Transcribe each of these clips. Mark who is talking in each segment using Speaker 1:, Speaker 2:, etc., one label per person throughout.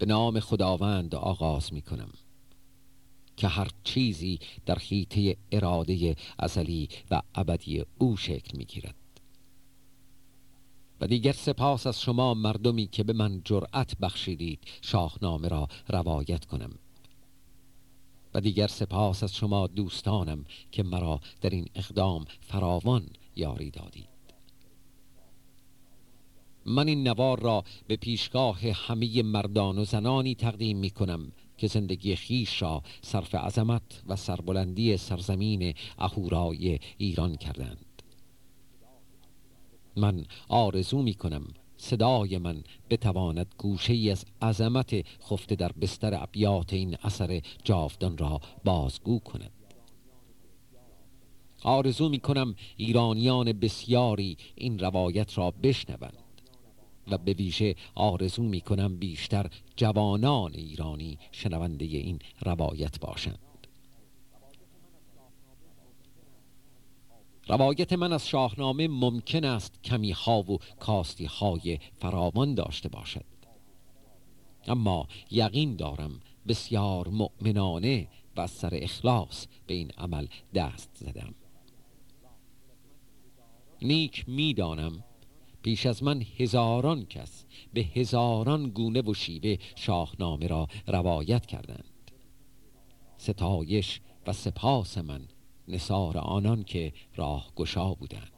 Speaker 1: به نام خداوند آغاز می کنم که هر چیزی در حیطه اراده ازلی و ابدی او شکل می گیرد و دیگر سپاس از شما مردمی که به من جرأت بخشیدید شاهنامه را روایت کنم. و دیگر سپاس از شما دوستانم که مرا در این اقدام فراوان یاری دادید. من این نوار را به پیشگاه همه مردان و زنانی تقدیم می کنم که زندگی خیش را صرف عظمت و سربلندی سرزمین اهورای ایران کردند. من آرزو می کنم صدای من بتواند گوشه ای از عظمت خفته در بستر ابیات این اثر جاودان را بازگو کند. آرزو می کنم ایرانیان بسیاری این روایت را بشنوند. و به ویژه آرزو می کنم بیشتر جوانان ایرانی شنونده این روایت باشند. روایت من از شاهنامه ممکن است کمی ها و کاستی های فراوان داشته باشد. اما یقین دارم بسیار مؤمنانه و سر اخلاص به این عمل دست زدم. نیک می‌دانم پیش از من هزاران کس به هزاران گونه و شیوه شاهنامه را روایت کردند. ستایش و سپاس من نصار آنان که راه گشا بودند.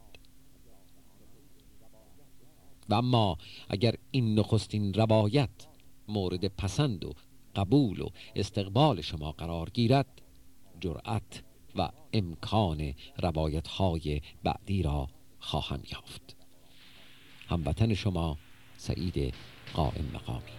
Speaker 1: و اما اگر این نخستین روایت مورد پسند و قبول و استقبال شما قرار گیرد جرأت و امکان روایت های بعدی را خواهم یافت. هموطن شما سعید قائم مقامی.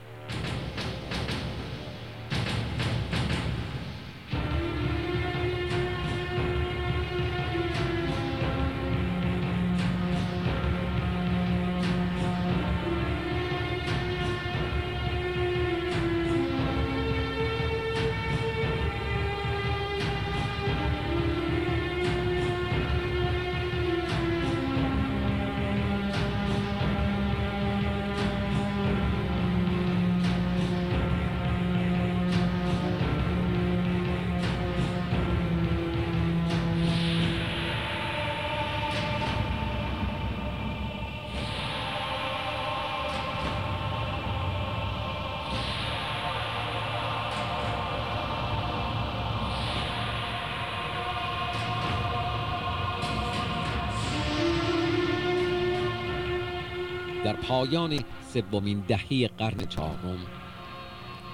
Speaker 1: پایان سومین دهه قرن چهارم.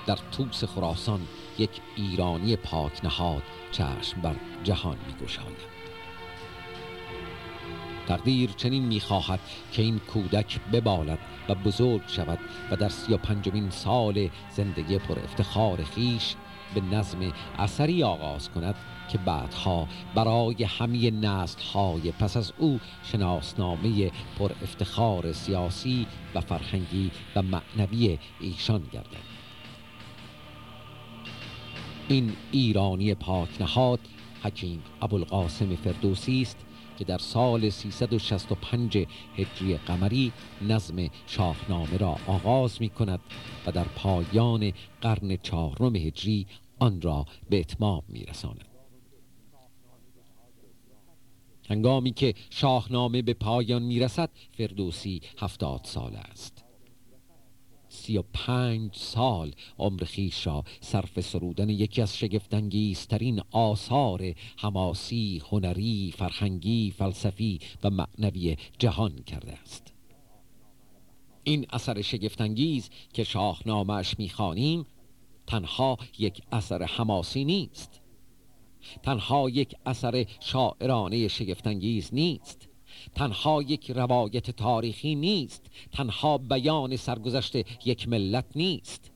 Speaker 1: در توس خراسان یک ایرانی پاک نهاد چشم بر جهان میگشاید. تقدیر چنین می‌خواهد که این کودک ببالد و بزرگ شود و در سی و پنجمین سال زندگی پر افتخار خیش به نظم اثری آغاز کند که بعدها برای همه های پس از او شناسنامه پر افتخار سیاسی و فرهنگی و معنوی ایشان گردد این ایرانی پاک نهاد حکیم ابوالقاسم فردوسی است که در سال 365 هجری قمری نظم شاهنامه را آغاز می کند و در پایان قرن چهارم هجری آن را به اتمام می رساند. هنگامی که شاهنامه به پایان می رسد فردوسی هفتاد سال است. سی و پنج سال عمر خیش را صرف سرودن یکی از شگفتانگیزترین آثار حماسی، هنری، فرهنگی، فلسفی و معنوی جهان کرده است. این اثر شگفتانگیز که شاهنامهش می‌خوانیم تنها یک اثر حماسی نیست. تنها یک اثر شاعرانه شگفتانگیز نیست. تنها یک روایت تاریخی نیست. تنها بیان سرگذشت یک ملت نیست.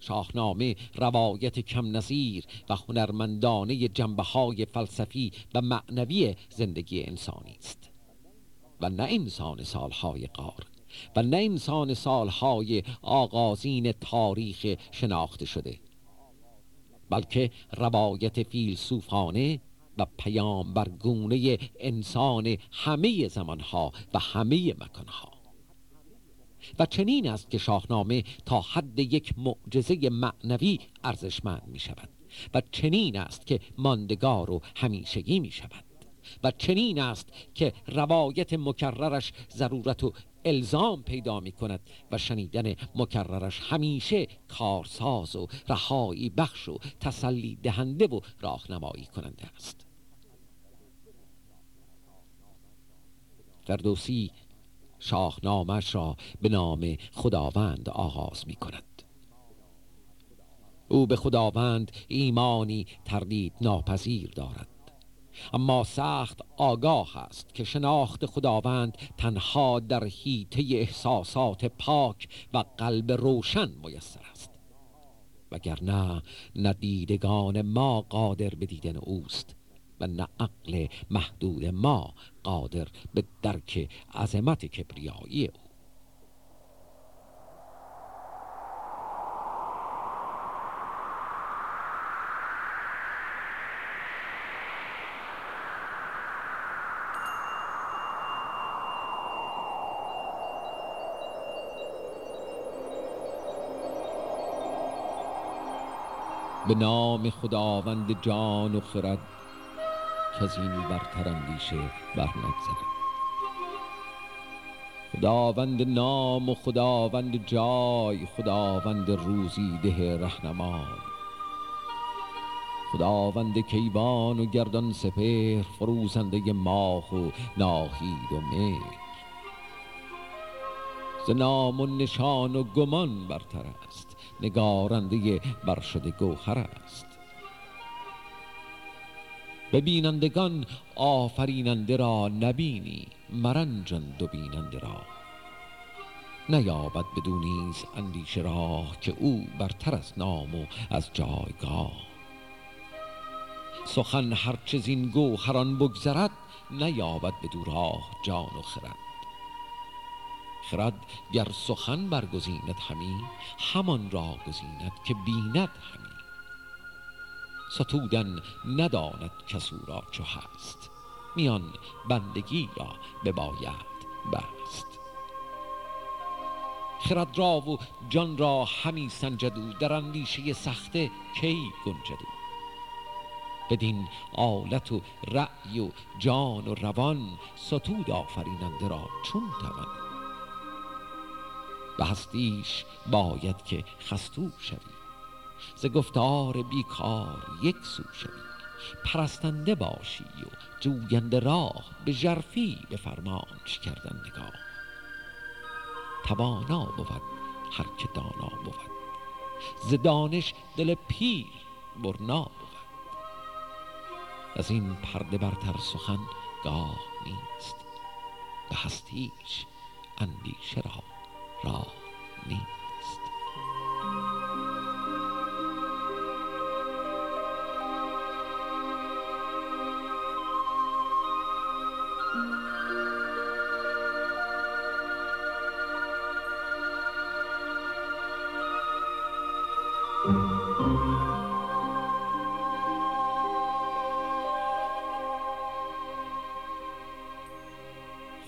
Speaker 1: شاهنامه روایت کم نظیر و هنرمندانه جنبه های فلسفی و معنوی زندگی انسانی است. و نه انسان سالهای قار و نه انسان سالهای آغازین تاریخ شناخته شده. بلکه روایت فیلسوفانه و پیام برگونه انسان همه زمانها و همه مکانها. و چنین است که شاهنامه تا حد یک معجزه معنوی ارزشمند می شود و چنین است که ماندگار و همیشگی می شود و چنین است که روایت مکررش ضرورت و الزام پیدا می کند و شنیدن مکررش همیشه کارساز و رهایی بخش و تسلی دهنده و راهنمایی کننده است. فردوسی شاهنامش را به نام خداوند آغاز می کند او به خداوند ایمانی تردید ناپذیر دارد. اما سخت آگاه است که شناخت خداوند تنها در حیطه احساسات پاک و قلب روشن میسر است. وگرنه ندیدگان ما قادر به دیدن اوست و نه عقل محدود ما قادر به درک عظمت کبریایی او. به نام خداوند جان و خرد که از این برتر اندیشه بر نگذرد خداوند نام و خداوند جای خداوند روزی ده رهنمای. خداوند کیوان و گردان سپهر فروزنده ماه و ناهید و مهر. ز نام و نشان و گمان برتر است. نگارنده برشده گوهر است. ببینندگان آفریننده را نبینی مرنجند و بیننده را. نیابد بدون نیز اندیشه راه که او برتر از نام و از جایگاه. سخن هرچه زین گوهران بگذرد نیابد بدو راه جان و خرد. خرد گر سخن برگزیند همی همان را گزیند که بیند همی. ستودن نداند کسو را چو هست میان بندگی را بباید بست. خرد را و جان را همی سنجدو در اندیشه سخته کی گنجدو بدین آلت و رأی و جان و روان ستود آفریننده را چون توان؟ به هستیش باید که خستو شوی. ز گفتار بیکار یک سو شوی. پرستنده باشی و جوینده راه به ژرفی به فرمانش کردن نگاه. توانا بود هر که دانا بود. ز دانش دل پیر برنا بود. از این پرده برتر سخن گاه نیست. به هستیش اندیشه را راه نیست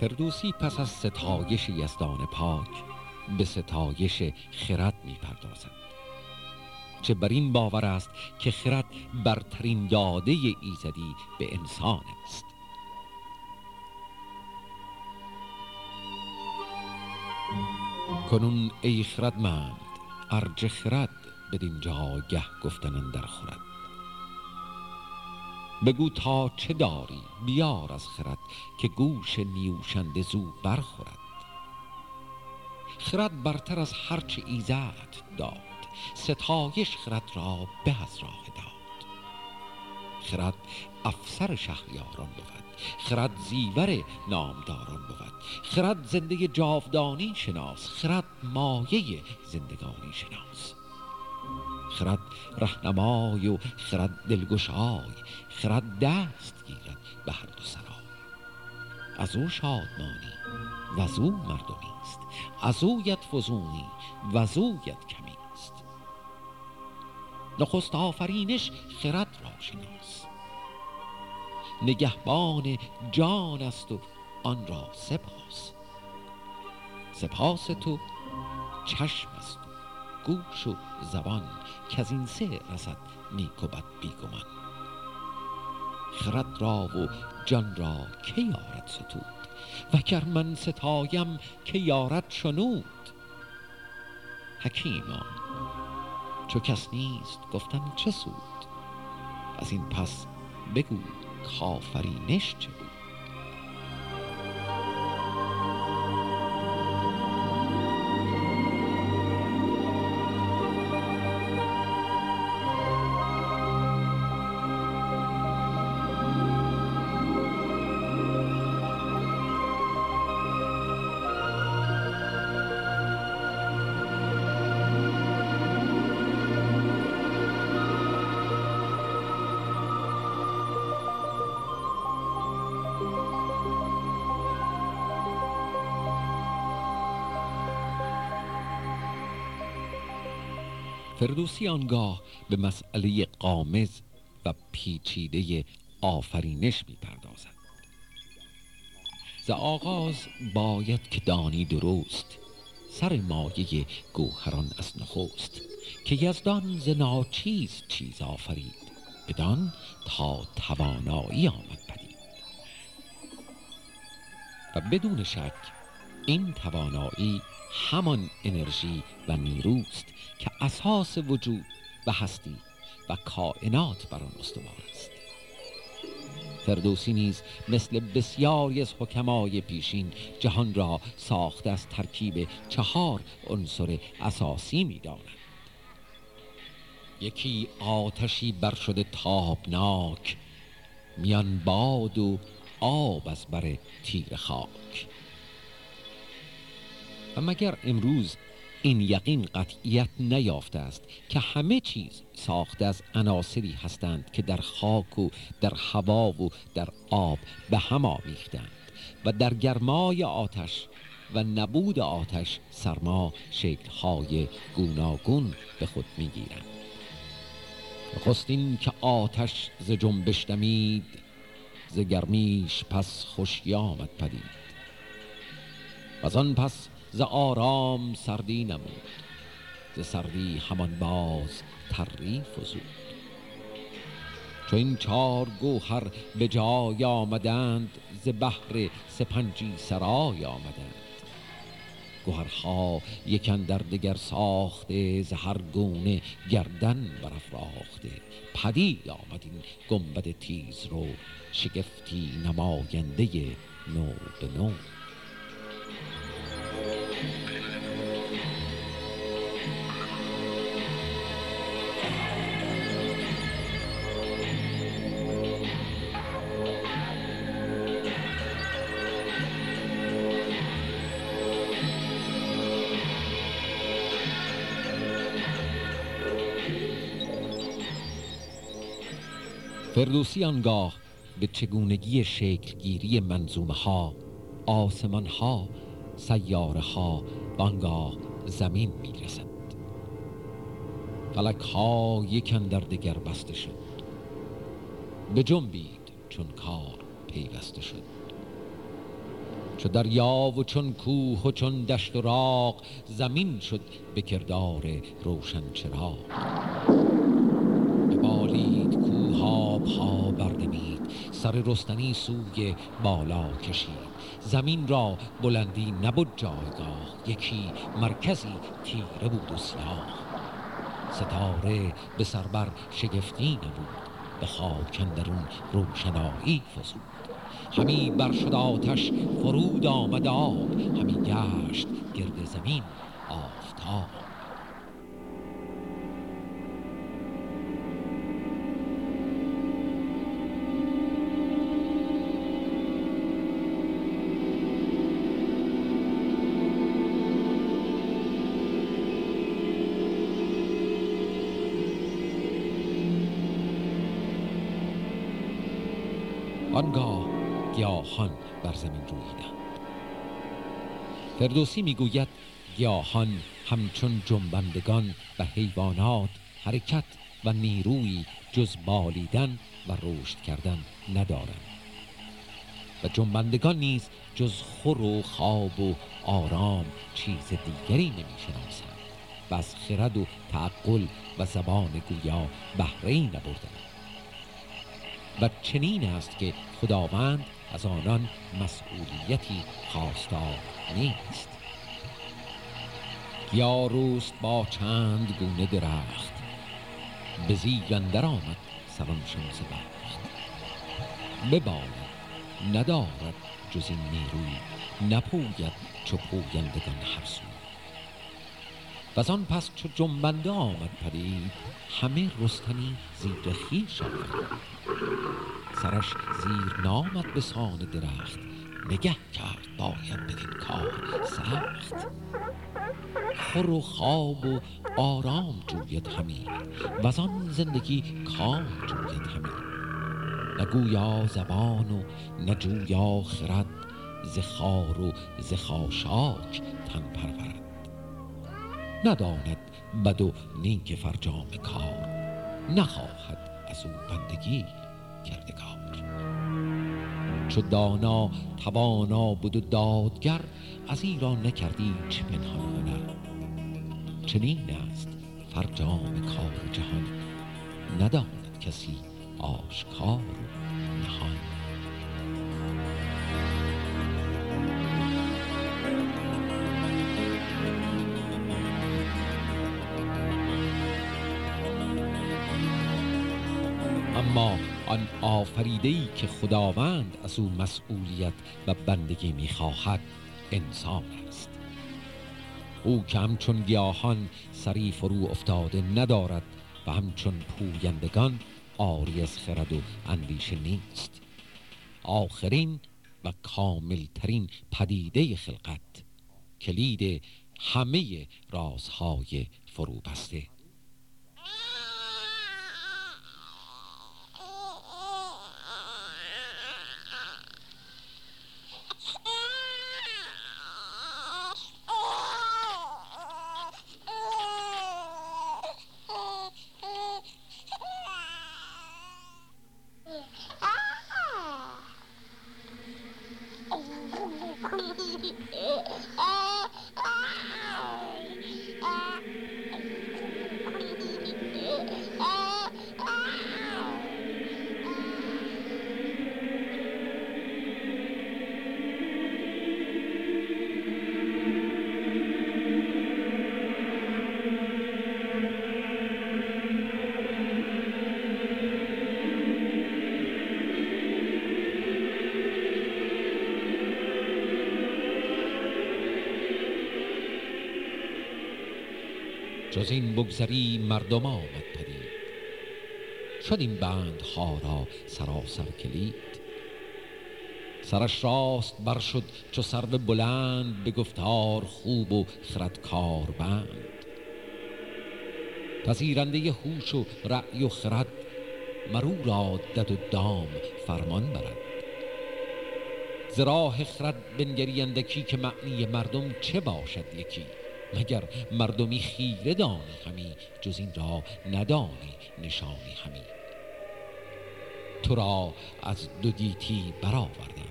Speaker 1: فردوسی پس از ستایش یزدان پاک به ستایش خرد می پردازد چه بر این باور است که خرد برترین داده ایزدی به انسان است. کنون ای خردمند ارج خرد بدین جاگه گفتن در خورد. بگو تا چه داری بیار از خرد که گوش نیوشنده زو برخورد. خرد برتر از هرچه ایزد داد ستایش خرد را به از راه داد. خرد افسر شهریاران بود خرد زیور نامداران بود خرد زنده جاودانی شناس خرد مایه زندگانی شناس. خرد رهنمای و خرد دلگشای خرد دست گیرد به هر دو سرای. از او شادمانی و از او مردمی. از اویت فزونی و از اویت کمی است. نخست آفرینش خرد را شناس. نگهبان جان است و آن را سپاس. سپاس تو چشم است گوش و زبان که از این سه رسد نیک و بد بیگمان. خرد را و جان را که یارد ستود و گر من ستایم که یارد شنود؟ حکیما چو کس نیست گفتن چه سود؟ از این پس بگو کافرینش چه فردوسی آنگاه به مسئله قامز و پیچیده آفرینش می‌پردازد. ز آغاز باید که دانی درست سر مایه گوهران از نخست که یزدان ز ناچیز چیز آفرید بدان تا توانایی آمد پدید. و بدون شک این توانایی همان انرژی و نیروست که اساس وجود و هستی و کائنات بر آن استوار است. فردوسی نیز مثل بسیاری از حکمای پیشین جهان را ساخته از ترکیب چهار عنصر اساسی می‌داند یکی آتشی بر شده تابناک میان باد و آب از بر تیر خاک. و مگر امروز این یقین قطعیت نیافته است که همه چیز ساخته از عناصری هستند که در خاک و در هوا و در آب به هم آمیختند و در گرمای آتش و نبود آتش سرما شکلهای گوناگون به خود می‌گیرند. خستین که آتش ز جنبش دمید ز گرمیش پس خوشی آمد پدید. و آن پس ز آرام سردی نمود ز سردی همان باز تری فزود چو این چار گوهر به جای آمدند ز بحر سپنجی سرای آمدند. گوهرها یکن در دگر ساخته ز هر گونه گردن برافراخته. پدید آمد این گنبد تیز رو شگفتی نماینده نو به نو. فردوسی آنگاه به چگونگی شکلگیری منظومه ها آسمان ها سیاره ها و آنگاه زمین می‌رسد. فلک ها یکن در دگر بسته شد. به جنبید چون کار پیوسته شد. چو دریا و چون کوه و چون دشت و راق زمین شد به کردار روشن چراغ. ببالید کوه ها بردمید سر رستنی سوی بالا کشید. زمین را بلندی نبود جایگاه. یکی مرکزی تیره بود و سیاه. ستاره به سربر شگفتی نبود به خاک اندرون روشنایی فزود. همی بر شد آتش فرود آمد آب. همی گشت گرد زمین آفتاب. بر زمین رویدند فردوسی می‌گوید گیاهان همچون جنبندگان و حیوانات حرکت و نیروی جز بالیدن و رشد کردن ندارند. و جنبندگان نیز جز خور و خواب و آرام چیز دیگری نمی‌شناسند و از خرد و تعقل و زبان گویا بهره نبردند. و چنین است که خداوند از آنان مسئولیتی خواستار نیست. یا روست با چند گونه درخت. به زیگندر آمد سرانشان ز بخت. بباید ندارد جز این نیروی نپوید چو پویندگان هر سو. و آن پس چو جنبنده آمد پدید همه رستنی زیر خویش سرش زیر نامد به سان درخت. نگه کرد باید بدین کار سخت. خور و خواب و آرام جوید همی و آن زندگی کام جوید همی. نگویا زبان و نجویا خرد ز و ز تن پرورد. نداند بد و نیک فرجام کار نخواهد از او بندگی. کردگار چو دانا توانا بود و دادگر از ایران نکردی چه پنهان چنین است فرجام کار جهان نداند کسی آشکار نهان. آن آفریده ای که خداوند از او مسئولیت و بندگی می‌خواهد انسان است. او که همچون گیاهان سری فرو افتاده ندارد و همچون پویندگان آری از خرد و اندیشه نیست. آخرین و کاملترین پدیده خلقت کلید همه رازهای فرو بسته بگذری مردم آمد پدید. شد این بندها را سراسر کلید. سرش راست بر شد چو بلند به گفتار خوب و خردکار بند. پذیرنده هوش و رأی و خرد مرو را دد و دام فرمان برد. ز راه خرد بنگریندکی که معنی مردم چه باشد یکی؟ مگر مردمی خیره دانی همی جز این را ندانی نشانی همی. تو را از دو گیتی برآوردند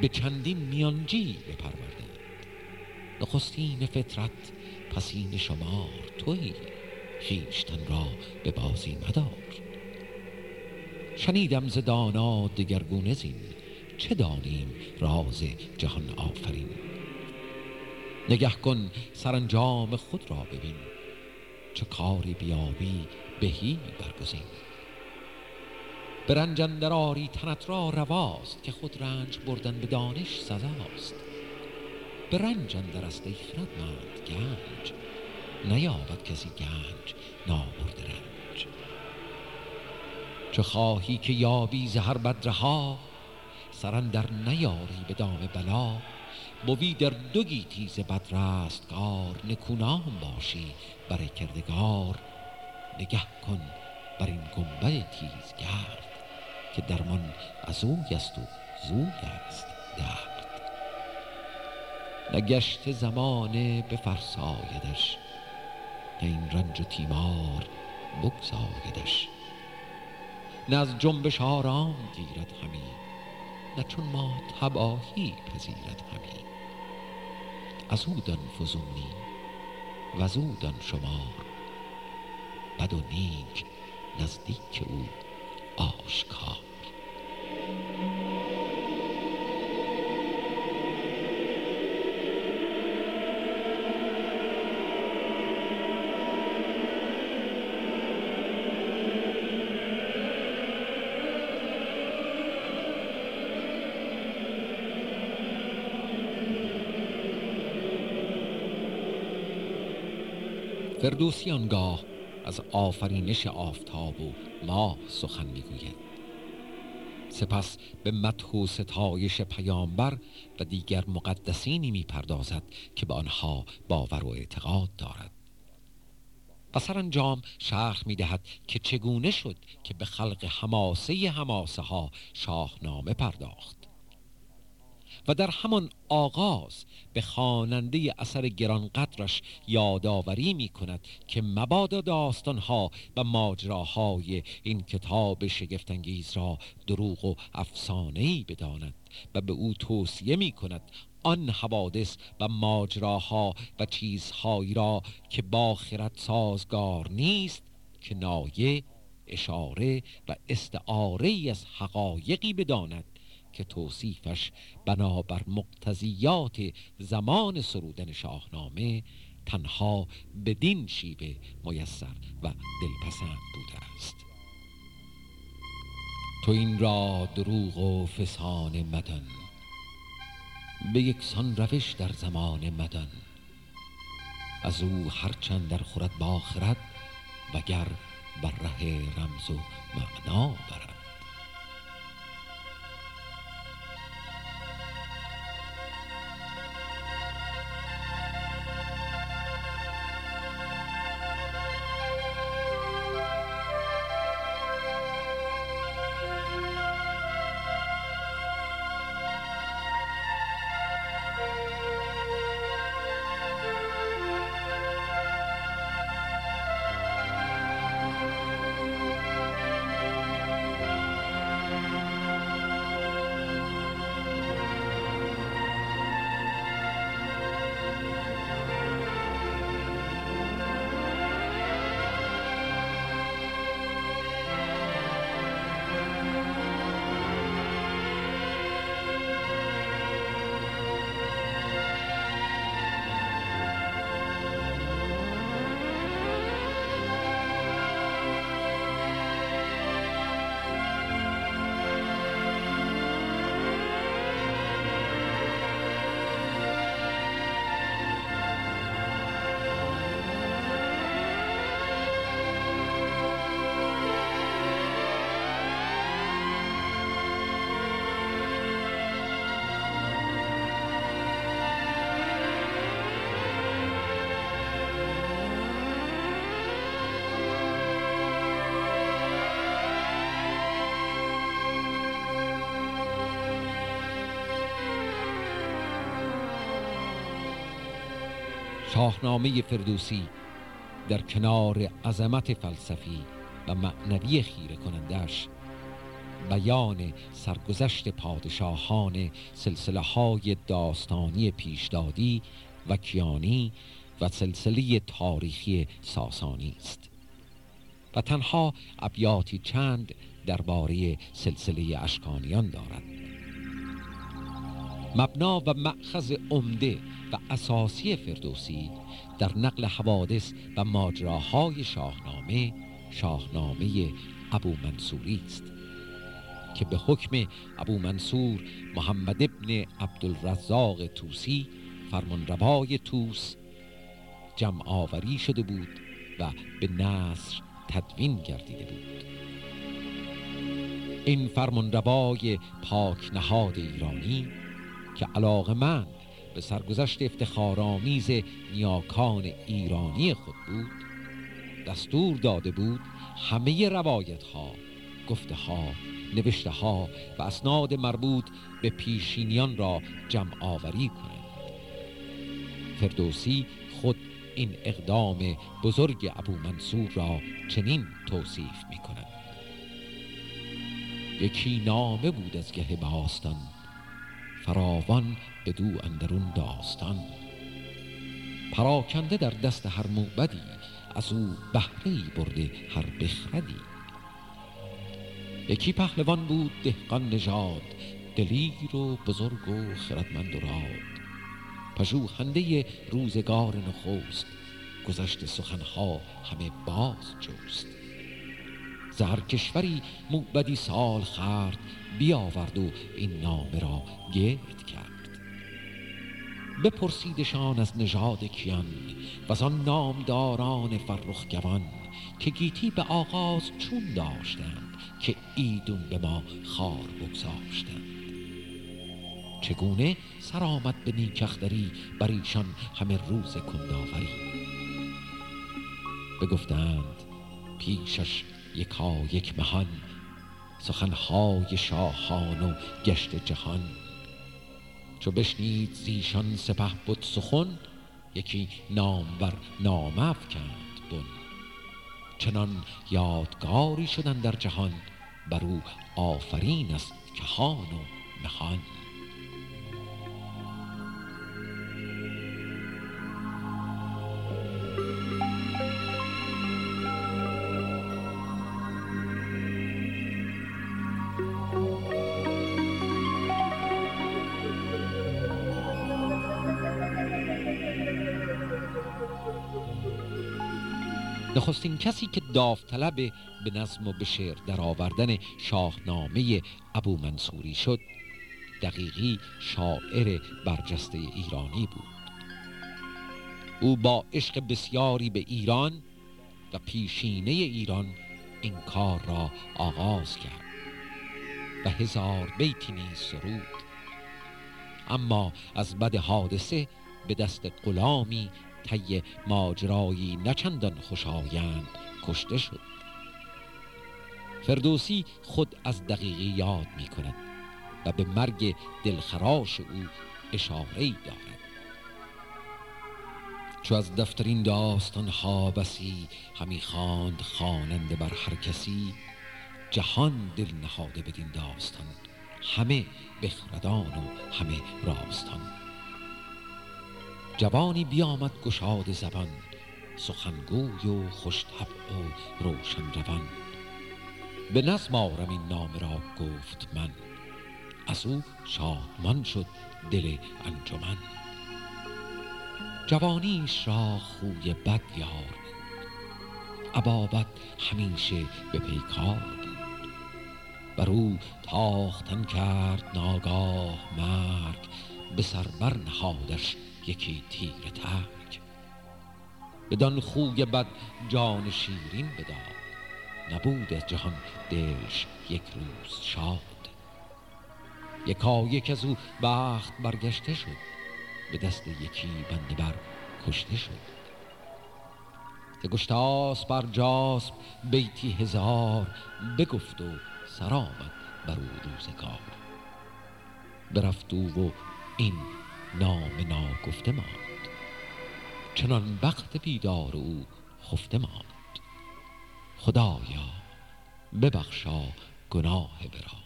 Speaker 1: به چندین میانجی بپروردند. نخستین فطرت پسین شمار تویی خیشتن را به بازی مدار. شنیدم ز دانا دگرگونه زین چه دانیم راز جهان آفرین؟ نگه کن سرانجام خود را ببین. چه کاری بیابی بهی برگزین. به رنج آری تنت را رواست که خود رنج بردن به دانش سزاست. به رنج اندر است ای خردمند گنج. نیابد کسی گنج نابرده رنج. چه خواهی که یابی زهر بدرها؟ سرندر نیاری به دام بلا. بوی در دو گیتی ز بد رستگار نکونام باشی برای کردگار. نگه کن بر این گنبد تیزگرد که درمان از اوی است و زوی است درد. نگشت زمانه بفرسایدش نه این رنج و تیمار بگزایدش. نه از جنبش آرام گیرد همی نه چون ما تباهی پذیرد همی از او دان فزونی و از او دان شمار بد و نیک نزدیک او آشکار. فردوسی آنگاه از آفرینش آفتاب و ماه سخن می‌گوید. سپس به مدح و ستایش پیامبر و دیگر مقدسینی می‌پردازد که به آنها باور و اعتقاد دارد. و سرانجام شرح می‌دهد که چگونه شد که به خلق حماسه حماسه ها شاهنامه پرداخت. و در همان آغاز به خواننده اثر گرانقدرش یادآوری می کند که مبادا داستانها و ماجراهای این کتاب شگفتانگیز را دروغ و افسانه‌ای بداند و به او توصیه می کند آن حوادث و ماجراها و چیزهایی را که با خرد سازگار نیست که نایه اشاره و استعاره از حقایقی بداند. که توصیفش بنابر مقتضیات زمان سرودن شاهنامه تنها بدین شیوه میسر و دلپسند بوده است. تو این را دروغ و فسان مدن به یکسان روش در زمان مدن. از او هرچند در خورد باخرد وگر بر ره رمز و معنا برد. شاهنامه فردوسی در کنار عظمت فلسفی و معنوی خیره کنندش بیان سرگذشت پادشاهان سلسله های داستانی پیشدادی و کیانی و سلسله تاریخی ساسانی است. و تنها ابیاتی چند درباره سلسله اشکانیان دارد. مبنا و مأخذ عمده و اساسی فردوسی در نقل حوادث و ماجراهای شاهنامه شاهنامه ابو منصوری است که به حکم ابو منصور محمد ابن عبدالرزاق توسی فرمانروای توس جمع آوری شده بود و به نصر تدوین گردیده بود. این فرمانروای پاک نهاد ایرانی که علاقه من به سرگذشت افتخارآمیز نیاکان ایرانی خود بود دستور داده بود همه روایت ها گفته ها نوشته ها و اسناد مربوط به پیشینیان را جمع آوری کنند. فردوسی خود این اقدام بزرگ ابو منصور را چنین توصیف می کند یکی نامه بود از گه باستان فراوان به دو اندرون داستان. پراکنده در دست هر موبدی از او بهره برده هر بخردی. یکی پهلوان بود دهقان نژاد دلیر و بزرگ و خردمند و راد. پژوهنده روزگار نخست گذشت سخنها همه باز جوست زهر کشوری موبدی سال خرد بیاورد و این نامه را گرد کرد. بپرسیدشان از نژاد کیان و آن نامداران فرخ گوان که گیتی به آغاز چون داشتند که ایدون به ما خار بگذاشتند. چگونه سر آمد به نیکختری بر ایشان همه روز کنداوری. بگفتند پیشش یکا یک مهان سخنهای شاهان و گشت جهان. چو بشنید زیشان سپه بود سخن یکی نامور نامه افکند بن. چنان یادگاری شدن در جهان بر او آفرین است کهان و نهان. نخستین کسی که داوطلب به نظم و به شعر در آوردن شاهنامه ابو منصوری شد دقیقی شاعر برجسته ایرانی بود. او با عشق بسیاری به ایران و پیشینه ایران این کار را آغاز کرد و هزار بیتی نیز سرود. اما از بد حادثه به دست غلامی طی ماجرایی نچندان خوشایند کشته شد. فردوسی خود از دقیقی یاد می کند و به مرگ دلخراش او اشاره دارد. چو از دفترین داستان ها بسی همی خواند خواننده بر هر کسی جهان دل نهاده بدین داستان همه بخردان و همه راستان. جوانی بیامد گشاد زبان سخنگوی و خوش طبع و روشن روان. به نظم آرم این نام را گفت من از او شادمان شد دل انجمن. جوانیش را خوی بد یار عبابت همیشه به پیکار. بود بر او تاختن کرد ناگاه مرگ به سر بر نهادش یکی تیر ترک. بدان خوی بد جان شیرین بداد. نبود از جهان دلش یک روز شاد. یکا یک از او بخت برگشته شد. به دست یکی بنده بر کشته شد. ز گشتاس بر جاسب بیتی هزار بگفت و سر آمد بر او روزگار. برفت او و این نام ناگفته ماند. چنان وقت بیدار او خفته ماند. خدایا ببخشا گناه برا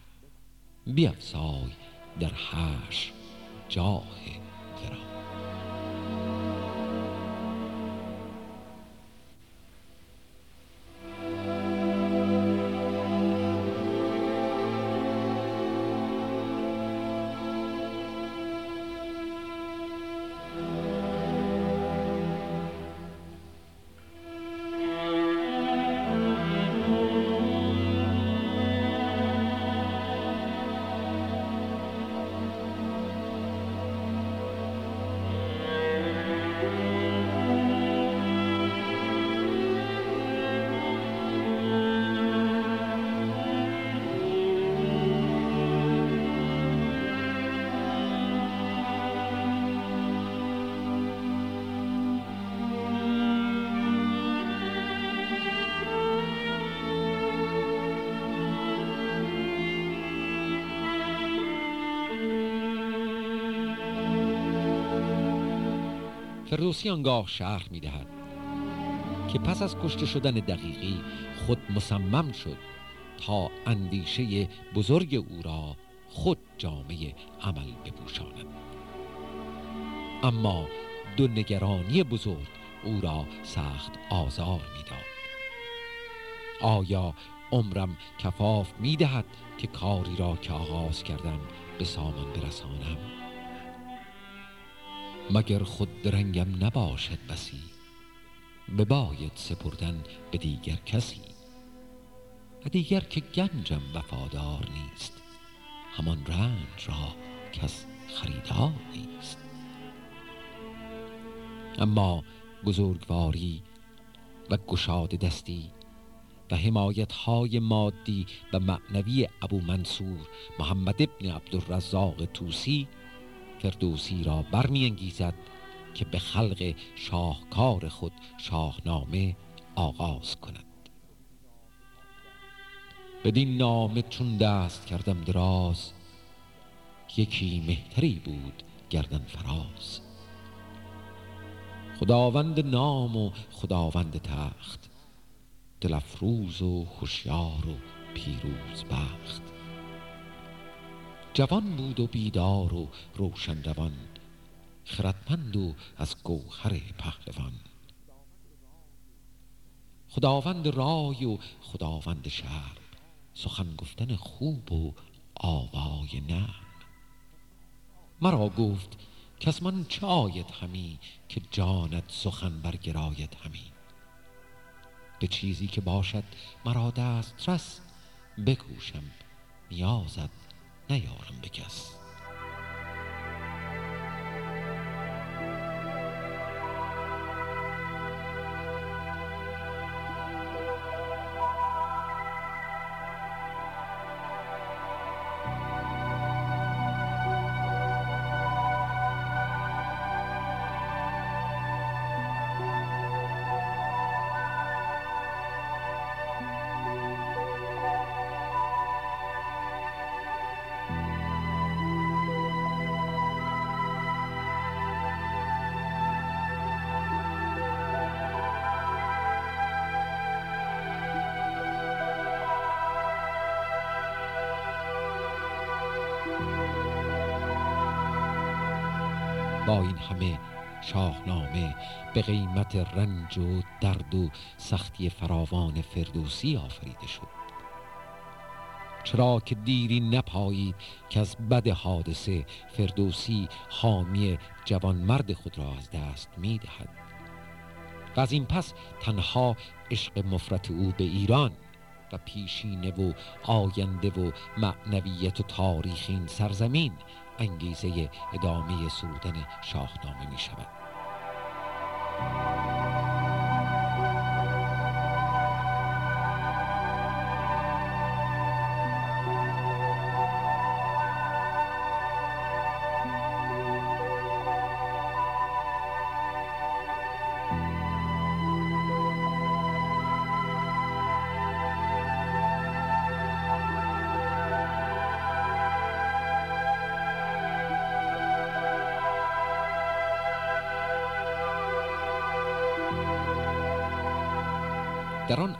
Speaker 1: بیفزای در حش جاه فردوسی آنگاه شرح می که پس از کشته شدن دقیقی خود مصمم شد تا اندیشه بزرگ او را خود جامعه عمل بپوشاند. اما دو نگرانی بزرگ او را سخت آزار می‌داد. آیا عمرم کفاف می‌دهد که کاری را که آغاز کردم به سامان برسانم؟ مگر خود درنگم نباشد بسی؟ بباید سپردن به دیگر کسی؟ و دیگر که گنجم وفادار نیست همان رنج را کس خریدار نیست. اما بزرگواری و گشاد دستی و حمایت های مادی و معنوی ابو منصور محمد ابن عبدالرزاق توسی فردوسی را برمیانگیزد که به خلق شاهکار خود شاهنامه آغاز کند. بدین نامه چون دست کردم دراز یکی مهتری بود گردن فراز. خداوند نام و خداوند تخت دلفروز و خوشیار و پیروز بخت. جوان بود و بیدار و روشن روان خردمند و از گوهر پهلوان. خداوند رای و خداوند شهر سخن گفتن خوب و آوای نرم. مرا گفت کس من چه آید همی که جانت سخن برگراید همی. به چیزی که باشد مرا دسترس بکوشم نیازت نیارم به کس این همه شاهنامه به قیمت رنج و درد و سختی فراوان فردوسی آفریده شد. چرا که دیری نپایید که از بد حادثه فردوسی حامی جوانمرد خود را از دست می‌دهد. و از این پس تنها عشق مفرت او به ایران و پیشینه و آینده و معنویت و تاریخ این سرزمین انگیزه ادامه سرودن شاهنامه می شود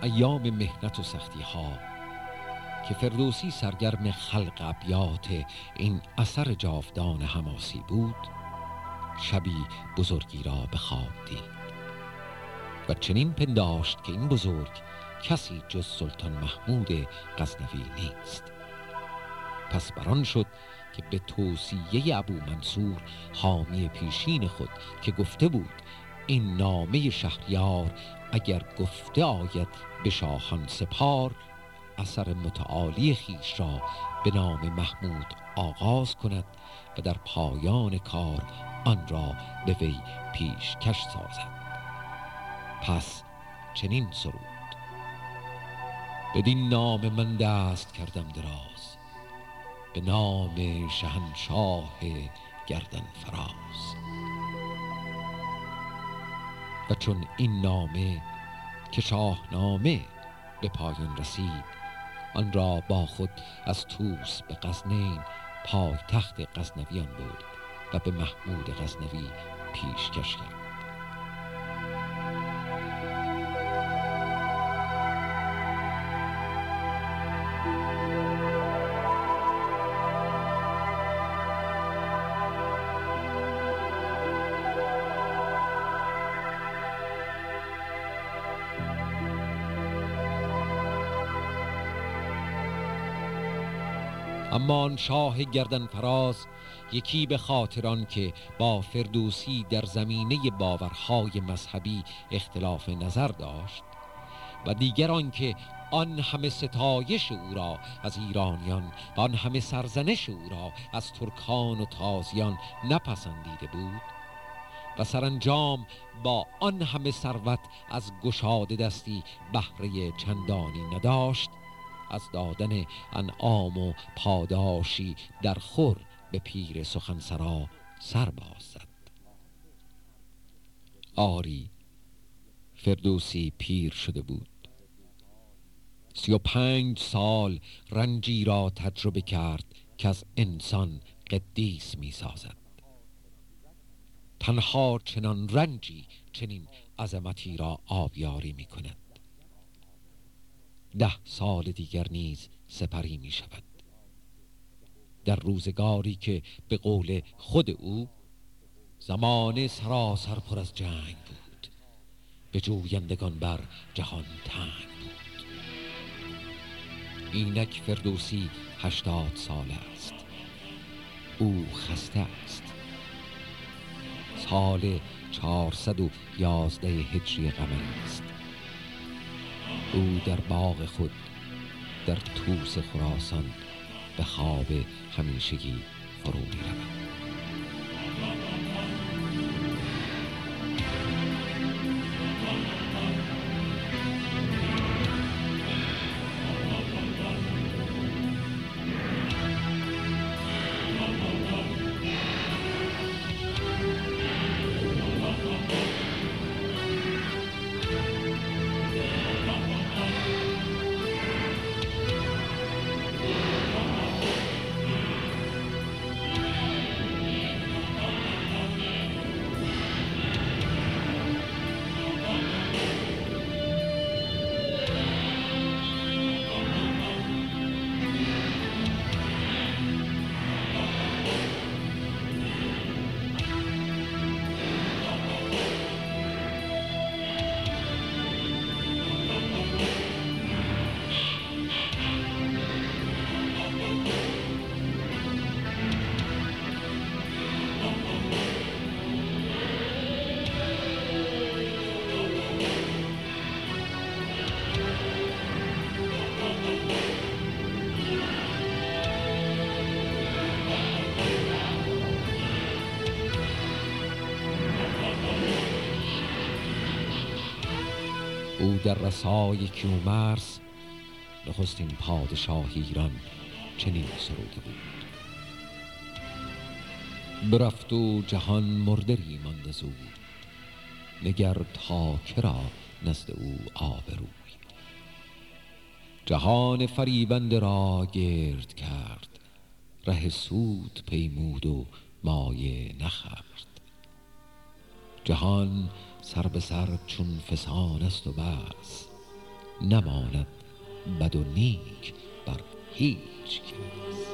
Speaker 1: ایام مهنت و سختی ها که فردوسی سرگرم خلق ابیات این اثر جاودان حماسی بود شبی بزرگی را به خواب دید. و چنین پنداشت که این بزرگ کسی جز سلطان محمود غزنوی نیست. پس بران شد که به توصیه ابو منصور حامی پیشین خود که گفته بود این نامه شهریار اگر گفته آید به شاهان سپار اثر متعالی خیش را به نام محمود آغاز کند و در پایان کار آن را به وی پیشکش سازد. پس چنین سرود. بدین نام من دست کردم دراز به نام شهنشاه گردن فراز و چون این نامه که شاهنامه به پایان رسید آن را با خود از توس به غزنین پای تخت غزنویان برد و به محمود غزنوی پیشکش کرد اما آن شاه گردن فراز یکی به خاطران که با فردوسی در زمینه باورهای مذهبی اختلاف نظر داشت و دیگر آنکه آن همه ستایش او را از ایرانیان و آن همه سرزنش او را از ترکان و تازیان نپسندیده بود و سرانجام با آن همه ثروت از گشاده دستی بهره چندانی نداشت از دادن انعام و پاداشی در خور به پیر سخنسرا سر باز زد آری فردوسی پیر شده بود. سی و پنج سال رنجی را تجربه کرد که از انسان قدیس می سازد. تنها چنان رنجی چنین عظمتی را آبیاری می کند. ده سال دیگر نیز سپری می شود. در روزگاری که به قول خود او زمان سراسر پر از جنگ بود به جویندگان بر جهان تنگ بود. اینک فردوسی هشتاد سال است. او خسته است. سال چهارصد و یازده هجری قمری است. او در باغ خود در توس خراسان به خواب همیشگی فرو می رسای کیومرس نخستین پادشاه ایران چنین سروده بود. برفت و جهان مردری ماند از او نگر تا کرا نزد او آبروی. جهان فریبنده را گرد کرد. ره سود پیمود و مایه نخرد جهان سر به سر چون فسان است و بس. نماند بد و نیک بر هیچ کس.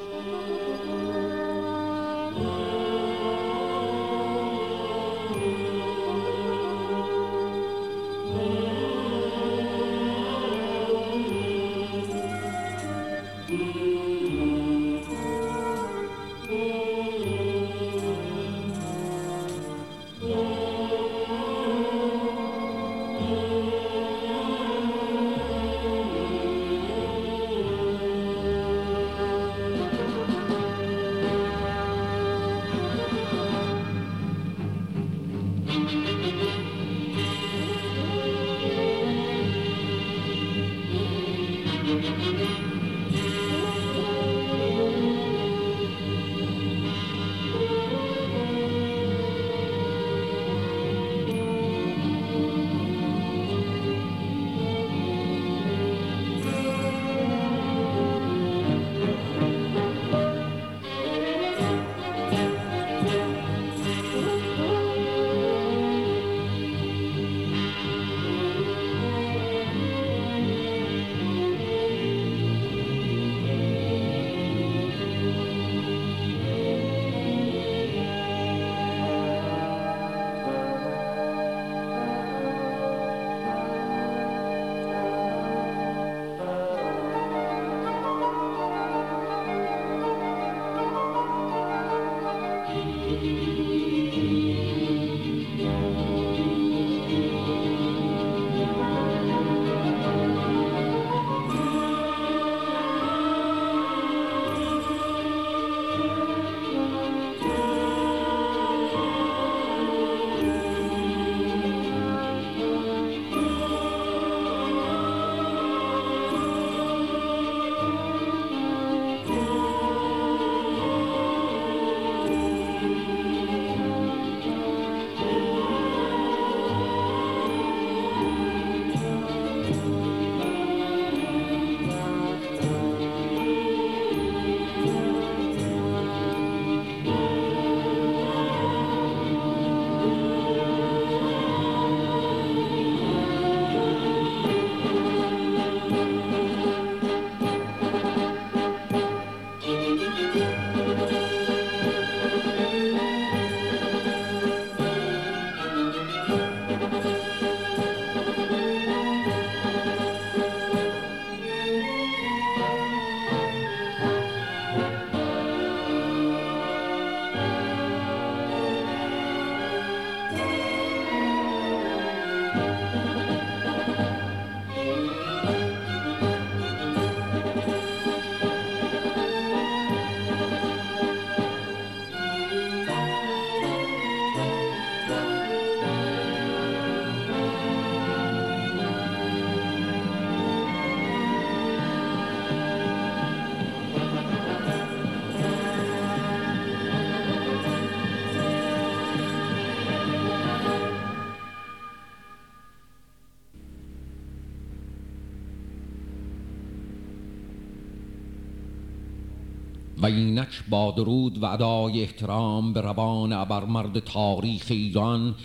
Speaker 1: اینک با درود و ادای احترام به روان مرد تاریخ ایران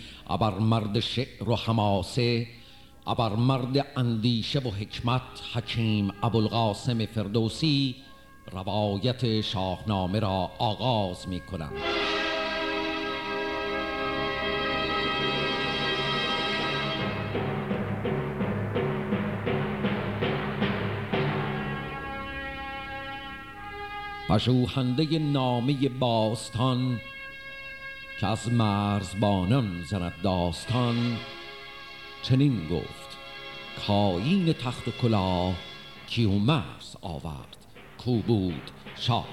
Speaker 1: مرد شعر و حماسه مرد اندیشه و حکمت حکیم ابوالقاسم فردوسی. روایت شاهنامه را آغاز می کنم پژوهنده نامه باستان که از مرزبانان زند داستان چنین گفت کاین تخت و کلاه کیومرز آورد کو بود شاه؟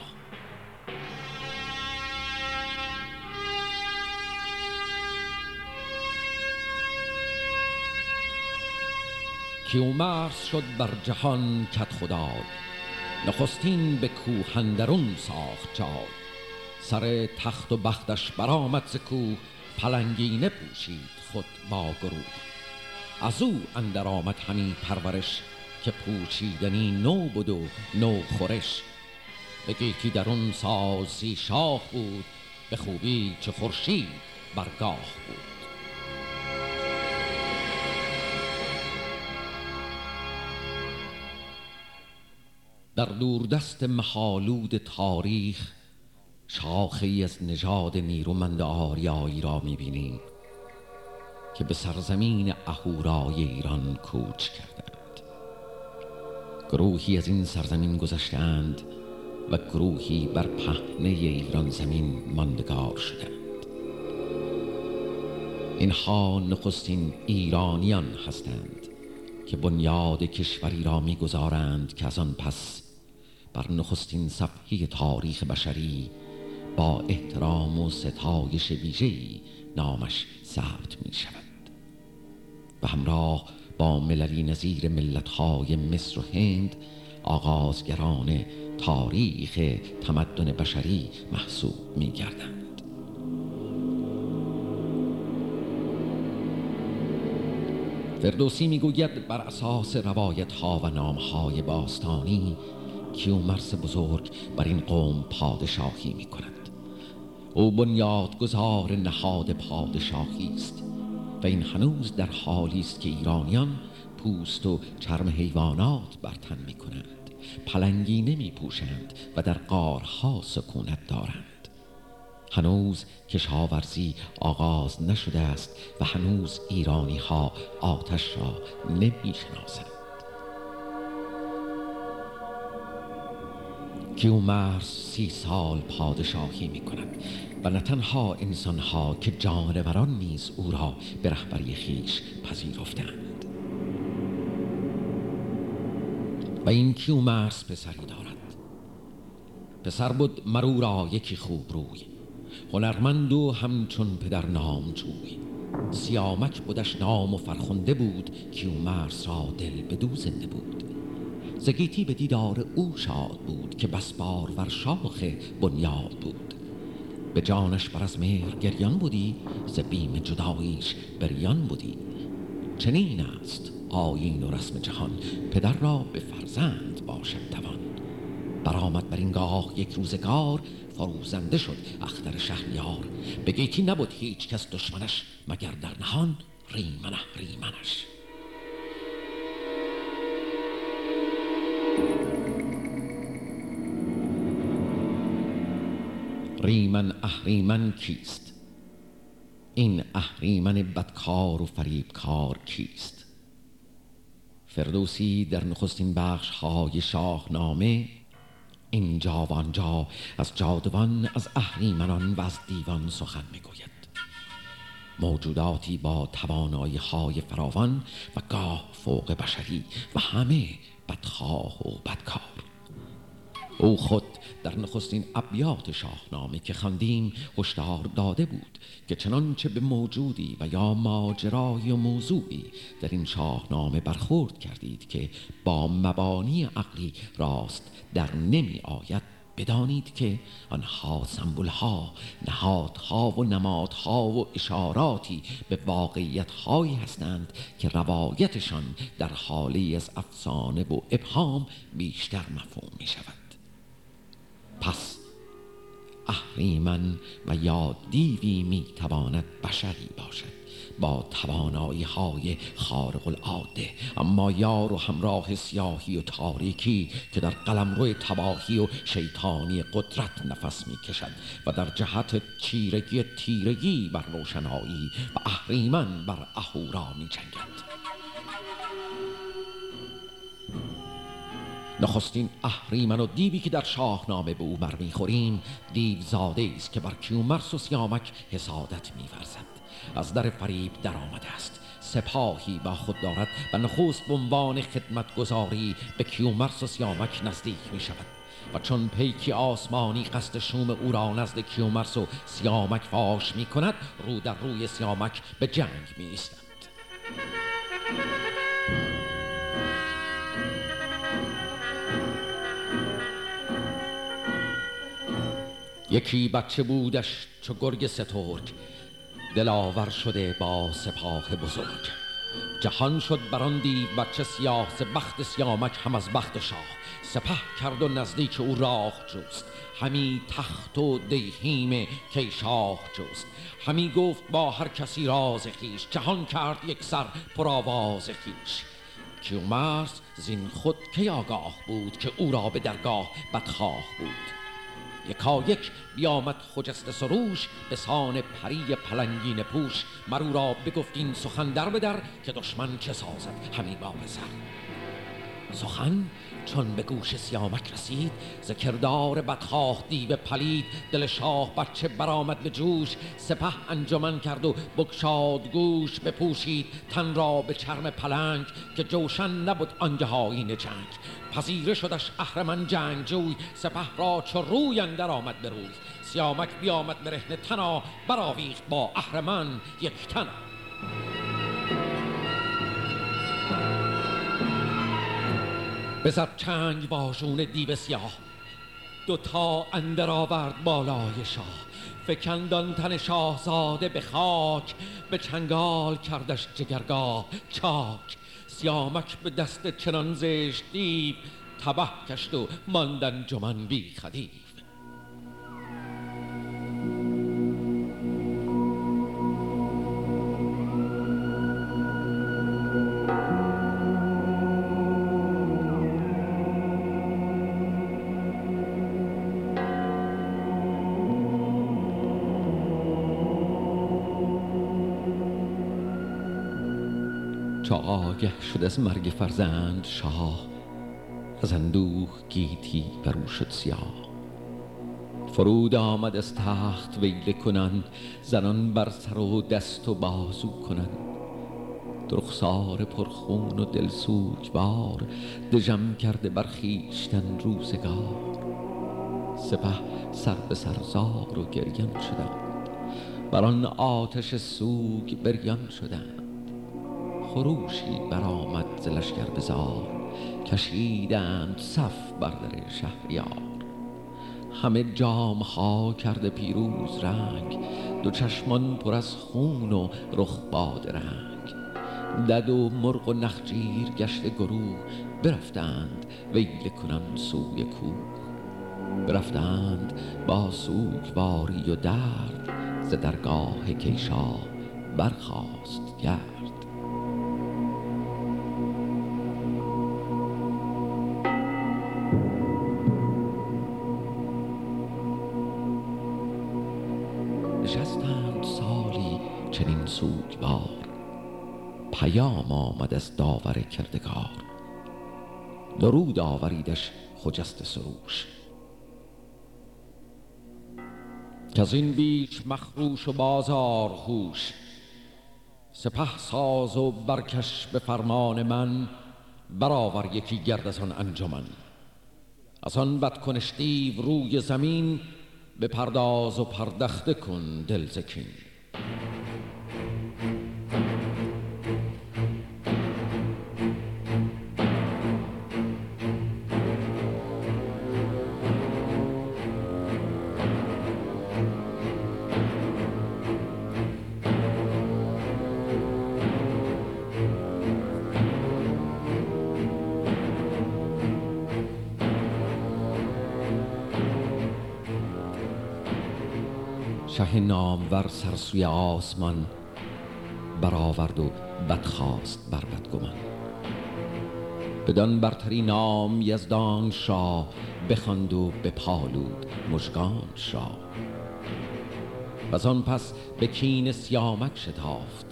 Speaker 1: کیومرز شد بر جهان کت خدای نخستین به کوهندرون ساخت جای سر تخت و بختش برآمد ز کوه پلنگینه پوشید خود با گروه. از او اندر آمد همی پرورش که پوشیدنی نو بود و نو خورش. به گیتی درون سازی شاه بود به خوبی چه خورشید برگاه بود. در دوردست محالود تاریخ شاخی از نژاد نیرومند آریایی را می‌بینیم که به سرزمین اهورای ایران کوچ کردند. گروهی از این سرزمین گذشتند و گروهی بر پهنه ایران زمین ماندگار شدند. اینها نخستین ایرانیان هستند. که بنیاد کشوری را می‌گذارند که از آن پس بر نخستین صفحه تاریخ بشری با احترام و ستایش ویژه‌ای نامش ثبت می شود و همراه با مللی نظیر ملتهای مصر و هند آغازگران تاریخ تمدن بشری محسوب می گردند فردوسی می‌گوید بر اساس روایت ها و نام های باستانی کیومرس بزرگ بر این قوم پادشاهی می کند او بنیادگذار نهاد پادشاهی است و این هنوز در حالی است که ایرانیان پوست و چرم حیوانات بر تن می کنند پلنگی نمی پوشند و در قارها سکونت دارند. هنوز کشاورزی آغاز نشده است و هنوز ایرانی ها آتش را نمی شناسند کیومرس سی سال پادشاهی می کند و نه تنها انسان ها که جانوران نیز او را به رهبری خیش پذیرفتند. و این کیومرس پسری دارد. پسر بود مرو را یکی خوب روی. هنرمند و همچون پدر نامجوی سیامک بودش نام و فرخنده بود کیومرس را دل بدو زنده بود. زگیتی به دیدار او شاد بود که بسپار ور شاخ بنیاد بود. به جانش بر از مهر گریان بودی ز بیم جداییش بریان بودی. چنین است آیین و رسم جهان پدر را به فرزند باشد توان. برآمد بر این گاه یک روزگار فروزنده شد اختر شهریار به گیتی نبود هیچ کس دشمنش مگر در نهان ریمنه ریمنش. ریمن اهریمن کیست؟ این اهریمن بدکار و فریبکار کیست؟ فردوسی در نخستین بخش های شاهنامه اینجا و آنجا از جادوان از اهریمنان و از دیوان سخن می‌گوید. موجوداتی با توانایی های فراوان و گاه فوق بشری و همه بدخواه و بدکار. او خود در نخستین ابیات شاهنامه که خواندیم هشدار داده بود که چنانچه به موجودی و یا ماجرای و موضوعی در این شاهنامه برخورد کردید که با مبانی عقلی راست در نمی آید بدانید که آنها سمبولها نهادها و نمادها و اشاراتی به واقعیتهایی هستند که روایتشان در حالی از افسانه و ابهام بیشتر مفهوم می شود پس اهریمن و یا دیوی می تواند بشری باشد. با توانایی های خارق العاده اما یار و همراه سیاهی و تاریکی که در قلمرو تباهی و شیطانی قدرت نفس می کشد و در جهت چیرگی تیرگی بر روشنایی و اهریمن بر اهورا می جنگد نخستین اهریمن و دیوی که در شاهنامه به او بر می‌خوریم دیو زاده است که بر کیومرس و سیامک حسادت میورزد. از در فریب در آمده است. سپاهی با خود دارد و نخست به عنوان خدمتگذاری به کیومرس و سیامک نزدیک می شود و چون پیکی آسمانی قصد شوم او را نزد کیومرس و سیامک فاش می کند رو در روی سیامک به جنگ می ایستند یکی بچه بودش چو گرگ سترگ. دلاور شده با سپاه بزرگ. جهان شد بران دیو بچه سیاه ز بخت سیامک هم از بخت شاه. سپه کرد و نزدیک او راه جوست همی تخت و دیهیم کی شاه جوست همی گفت با هر کسی راز خیش جهان کرد یک سر پر آواز خیش کیومرث زین خود کی آگاه بود که او را به درگاه بدخواه بود. یکا یک بیامد خجست سروش به سان پری پلنگین پوش. مرو را بگفت این سخن در به در که دشمن چه سازد؟ همی با سر سخن چون به گوش سیامک رسید ز کردار بدخواه دیو پلید. دل شاه بچه برآمد به جوش سپه انجمن کرد و بگشاد گوش بپوشید. تن را به چرم پلنگ که جوشن نبود آنگه آیین پذیره شدش اهرمن جنگ جوی سپه را چو روی اندر آمد به روی. سیامک بیامد به رهن تنا برآویخت با اهرمن یک تنا بزد چنگ واژون دیو سیاه دوتا اندر آورد بالای شاه. فکندان تن شاهزاده به خاک به چنگال کردش جگرگاه چاک. سیامک به دست چنان زشت دیو تبه کشت و ماندن جمن بی خدیو شد از مرگ فرزند شاه از اندوه گیتی برو شد سیاه. فرود آمد از تخت ویله کنند زنان بر سر و دست و بازو کنند رخسار پرخون و دل بار دژم کرده بر خویشتن روزگار. سپه سر به سر زار و گریان شدند. بر آن آتش سوگ بریان شدند. خروشی برآمد ز لشکر بزار. کشیدند صف بر در شهریار. همه جام ها کرده پیروز رنگ دو چشمان پر از خون و رخ باد رنگ. دد و مرغ و نخجیر گشته گروه برفتند ویل کنان سوی کوه. برفتند با سوگواری و درد ز درگاه کیشا برخاست گرد پیام آمد از داور کردگار. درود آوریدش خجست سروش. که از این بیش مخروش و بازار هوش. سپه ساز و برکش به فرمان من برآور یکی گرد از آن انجمن. از آن دیو روی زمین به پرداز و پردخته کن دل زکین. شه نامور سرسوی آسمان برآورد و بدخواست بر بدگمان. بدان برتری نام یزدان شاه بخواند و بپالود مژگان شاه. و آن پس به کین سیامک شتافت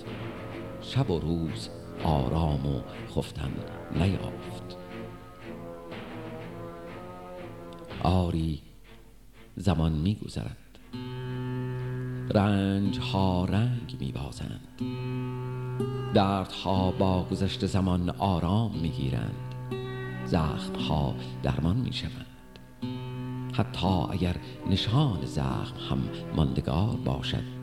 Speaker 1: شب و روز آرام و خفتن نیافت. آری زمان میگذرد. رنج ها رنگ میبازند. دردها با گذشت زمان آرام می‌گیرند. زخم ها درمان می‌شوند. حتی اگر نشان زخم هم ماندگار باشد.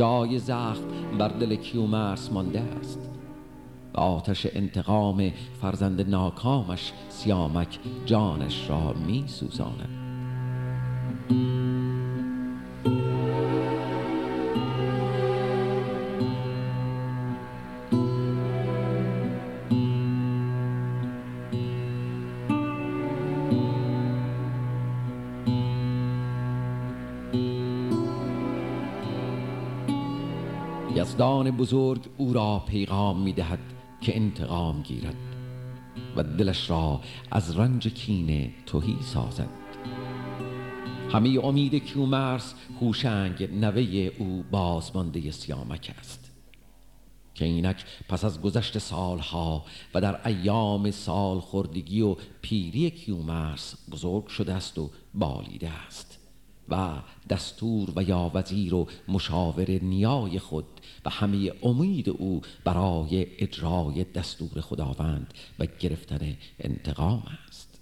Speaker 1: جای زخم بر دل کیومرس مانده است. و آتش انتقام فرزند ناکامش سیامک جانش را می سوزاند بزرگ او را پیغام می دهد که انتقام گیرد و دلش را از رنج کینه توهی سازد. همه امید کیومرس هوشنگ نوه او بازمانده سیامک است که اینک پس از گذشت سالها و در ایام سال خوردگی و پیری کیومرس بزرگ شده است و بالیده است. و دستور و یا وزیر و مشاور نیای خود و همه امید او برای اجرای دستور خداوند و گرفتن انتقام است.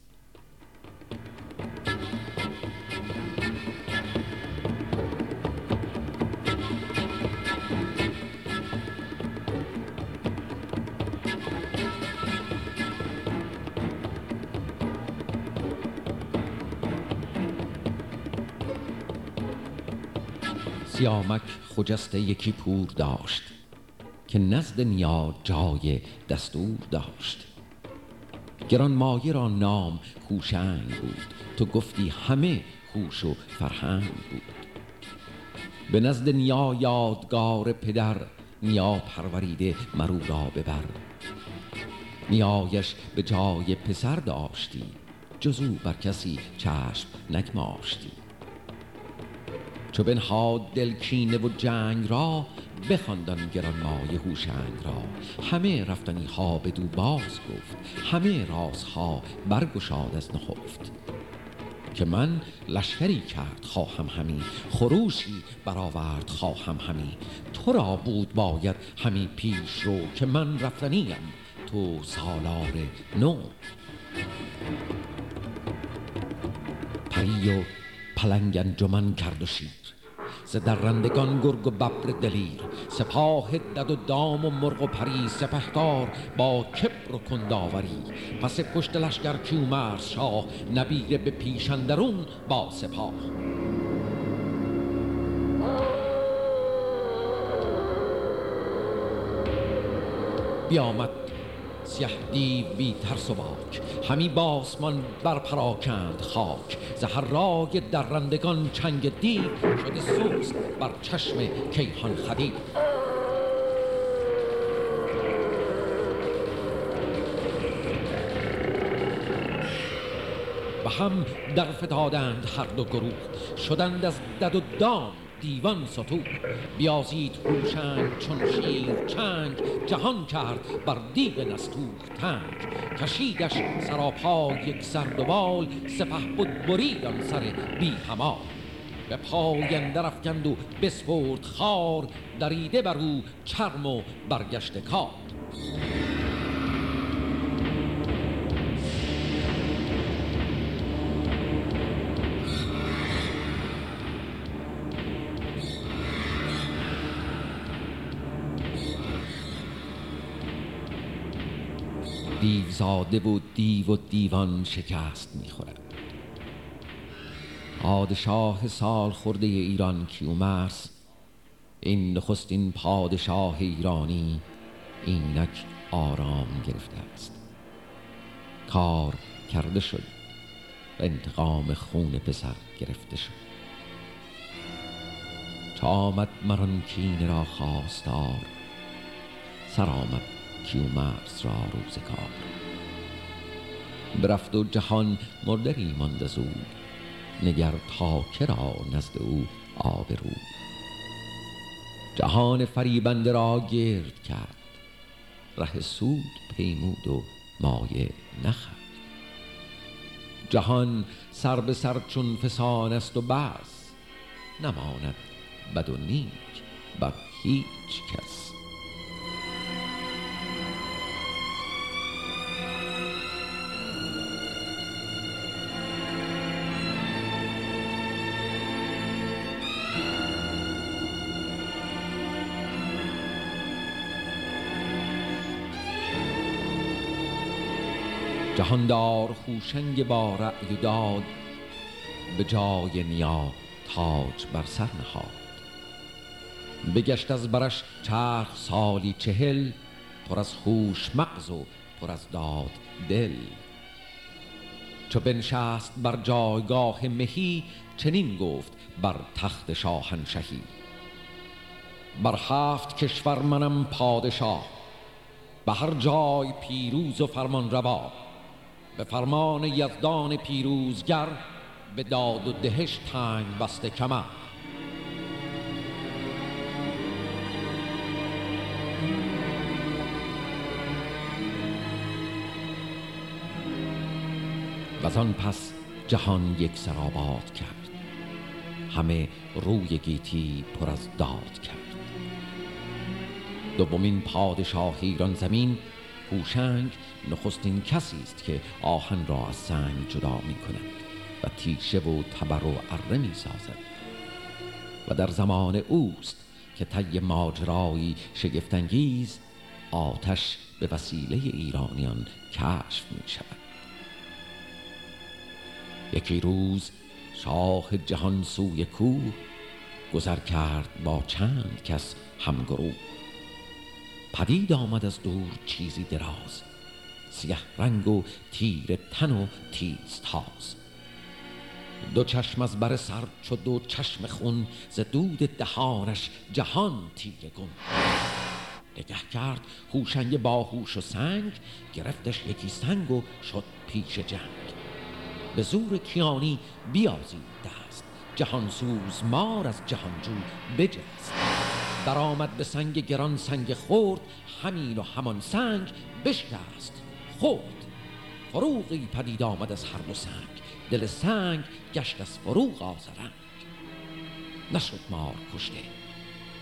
Speaker 1: سیامک خجسته یکی پور داشت که نزد نیا جای دستور داشت. گران مایه را نام هوشنگ بود تو گفتی همه هوش و فرهنگ بود. به نزد نیا یادگار پدر نیا پروریده مرو را ببر. نیایش به جای پسر داشتی جزو بر کسی چشم نگماشتی. چو بنهاد دل کینه و جنگ را بخواندان گرانمایه هوشنگ را. همه رفتنی ها بدو باز گفت همه رازها برگشاد از نهفت که من لشکری کرد خواهم همی خروشی برآورد خواهم همی. تو را بود باید همی پیش رو که من رفتنیم تو سالار نو. پری و پلنگ انجمن کرد و شیر. ز درندگان گرگ و ببر دلیر. سپاه دد و دام و مرغ و پری سپهدار با کبر و کنداوری پس پشت لشکر کیومرث شاه؟ نبیره به پیشندرون با سپاه. بیامد سیه دیو بی ترس و باک. همی باسمان بر پراکند خاک. زهرای درندگان چنگ دیو شده سوز بر چشم کیهان خدیو و هم در فتادند هر دو گروه. شدند از دد و دام دیوان ستو بیازید هوشنگ چون شیر چنگ. جهان کرد بر دیو نستوه تنگ. کشیدش سراپا یک سر و بال سپه بود برید آن سر بی همال به پاینده رفکند و بسپرد خار. دریده بر او چرم و برگشت کار. دیوزاده و دیو و دیوان شکست می‌خورد. پادشاه سال خورده ایران کیومرس این نخستین پادشاه ایرانی اینک آرام گرفته است. کار کرده شد و انتقام خون پسر گرفته شد. تا آمد مران کین را خواستار سر آمد کیومرس را روزگار. برفت و جهان مردری ماند از او نگر تا کرا نزد او آبرو. جهان فریبنده را گرد کرد. ره سود پیمود و مایه نخرد جهان سر به سر چون فسان است و بس. نماند بد و نیک بر هیچ کس. جهاندار خوشنگ با رأی داد به جای نیا تاج بر سر نهاد. بگشت از برش چرخ سالی چهل پر از خوش مغز و پر از داد دل. چو بنشست بر جایگاه مهی چنین گفت بر تخت شاهنشهی. بر هفت کشور منم پادشاه به هر جای پیروز و فرمان روا. به فرمان یزدان پیروزگر به داد و دهش تنگ بسته کمر. و آن پس جهان یک سراباد کرد. همه روی گیتی پر از داد کرد. دومین پادشاه ایران زمین هوشنگ نخستین کسی است که آهن را از سنگ جدا می کند و تیشه و تبر و اره می سازد و در زمان اوست که طی ماجرایی شگفتانگیز آتش به وسیله ایرانیان کشف می شود یکی روز شاه جهان سوی کوه گذر کرد با چند کس همگروه. پدید آمد از دور چیزی دراز. سیه رنگ و تیر تن و تیز تاز دو چشم از بر سر چو دو چشم خون ز دود دهانش جهان تیر گون نگه کرد هوشنگ باهوش و سنگ گرفتش یکی سنگ و شد پیش جنگ به زور کیانی بیازید دست جهانسوز مار از جهانجو بجست آمد به سنگ گران سنگ خورد همین و همان سنگ بشکست خورد. فروغی پدید آمد از هر سنگ. دل سنگ گشت از فروغ آزرنگ. نشد مار کشته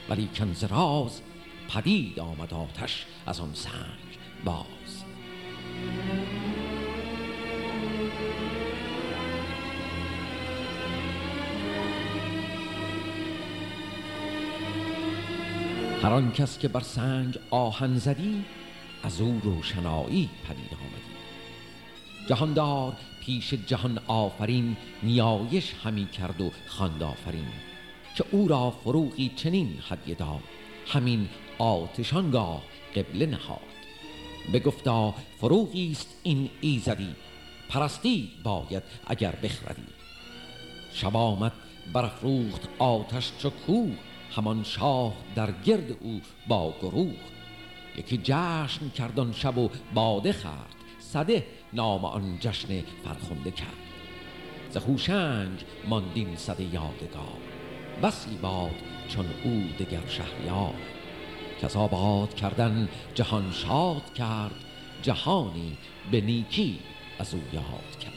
Speaker 1: ولی کنز راز پدید آمد آتش از آن سنگ باز. هر کس که بر سنگ آهن زدی از او روشنایی پدید آمدی جهاندار پیش جهان آفرین نیایش همی کرد و خواند آفرین که او را فروغی چنین هدیه داد. همین آتشانگاه قبله نهاد. بگفتا فروغی است این ایزدی پرستی باید اگر بخردی. شب آمد برافروخت آتش چو کوه همان شاه در گرد او با گروه. یکی جشن کردن شب و باده خرد صده نام آن جشن فرخنده کرد. ز هوشنگ ماندین صده یادگار. بسی باد چون او دگر شهریار. کس آباد کردن جهان شاد کرد جهانی به نیکی از او یاد کرد.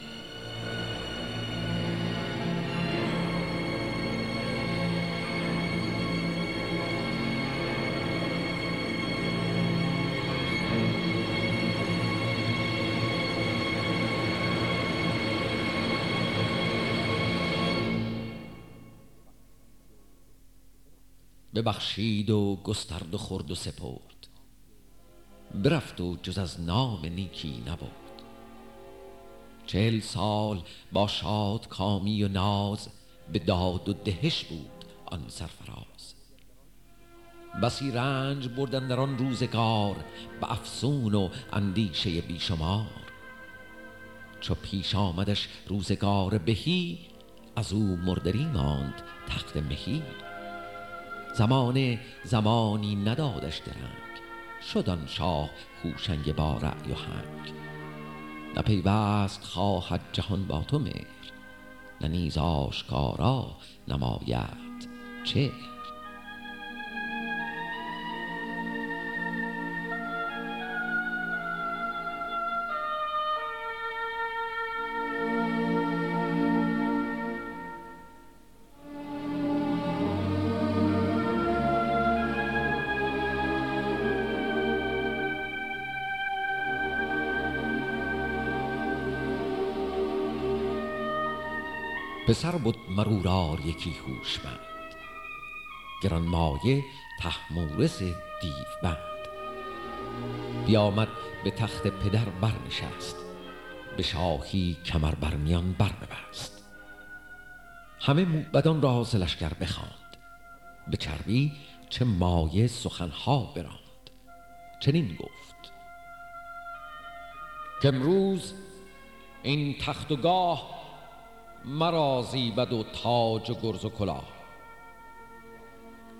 Speaker 1: ببخشید و گسترد و خورد و سپرد. برفت و جز از نام نیکی نبود چهل سال با شاد کامی و ناز به داد و دهش بود آن سرفراز. بسی رنج بردن در آن روزگار به افسون و اندیشه بیشمار. چو پیش آمدش روزگار بهی از او مردری ماند تخت مهی. زمان زمانی ندادش درنگ شد آن شاه هوشنگ با رأی و هنگ نپیوست خواهد جهان با تو مهر نه نیز آشکارا نماید چه پسر بود مرورار یکی هوشمند گرانمایه تحمورس دیو بند بیامد به تخت پدر برنشست به شاهی کمر بر میان برنبست. همه موبدان را ز لشکر بخواند به چربی چه مایه سخنها براند. چنین گفت که امروز این تخت و گاه مرا زیبد و تاج و گرز و کلاه.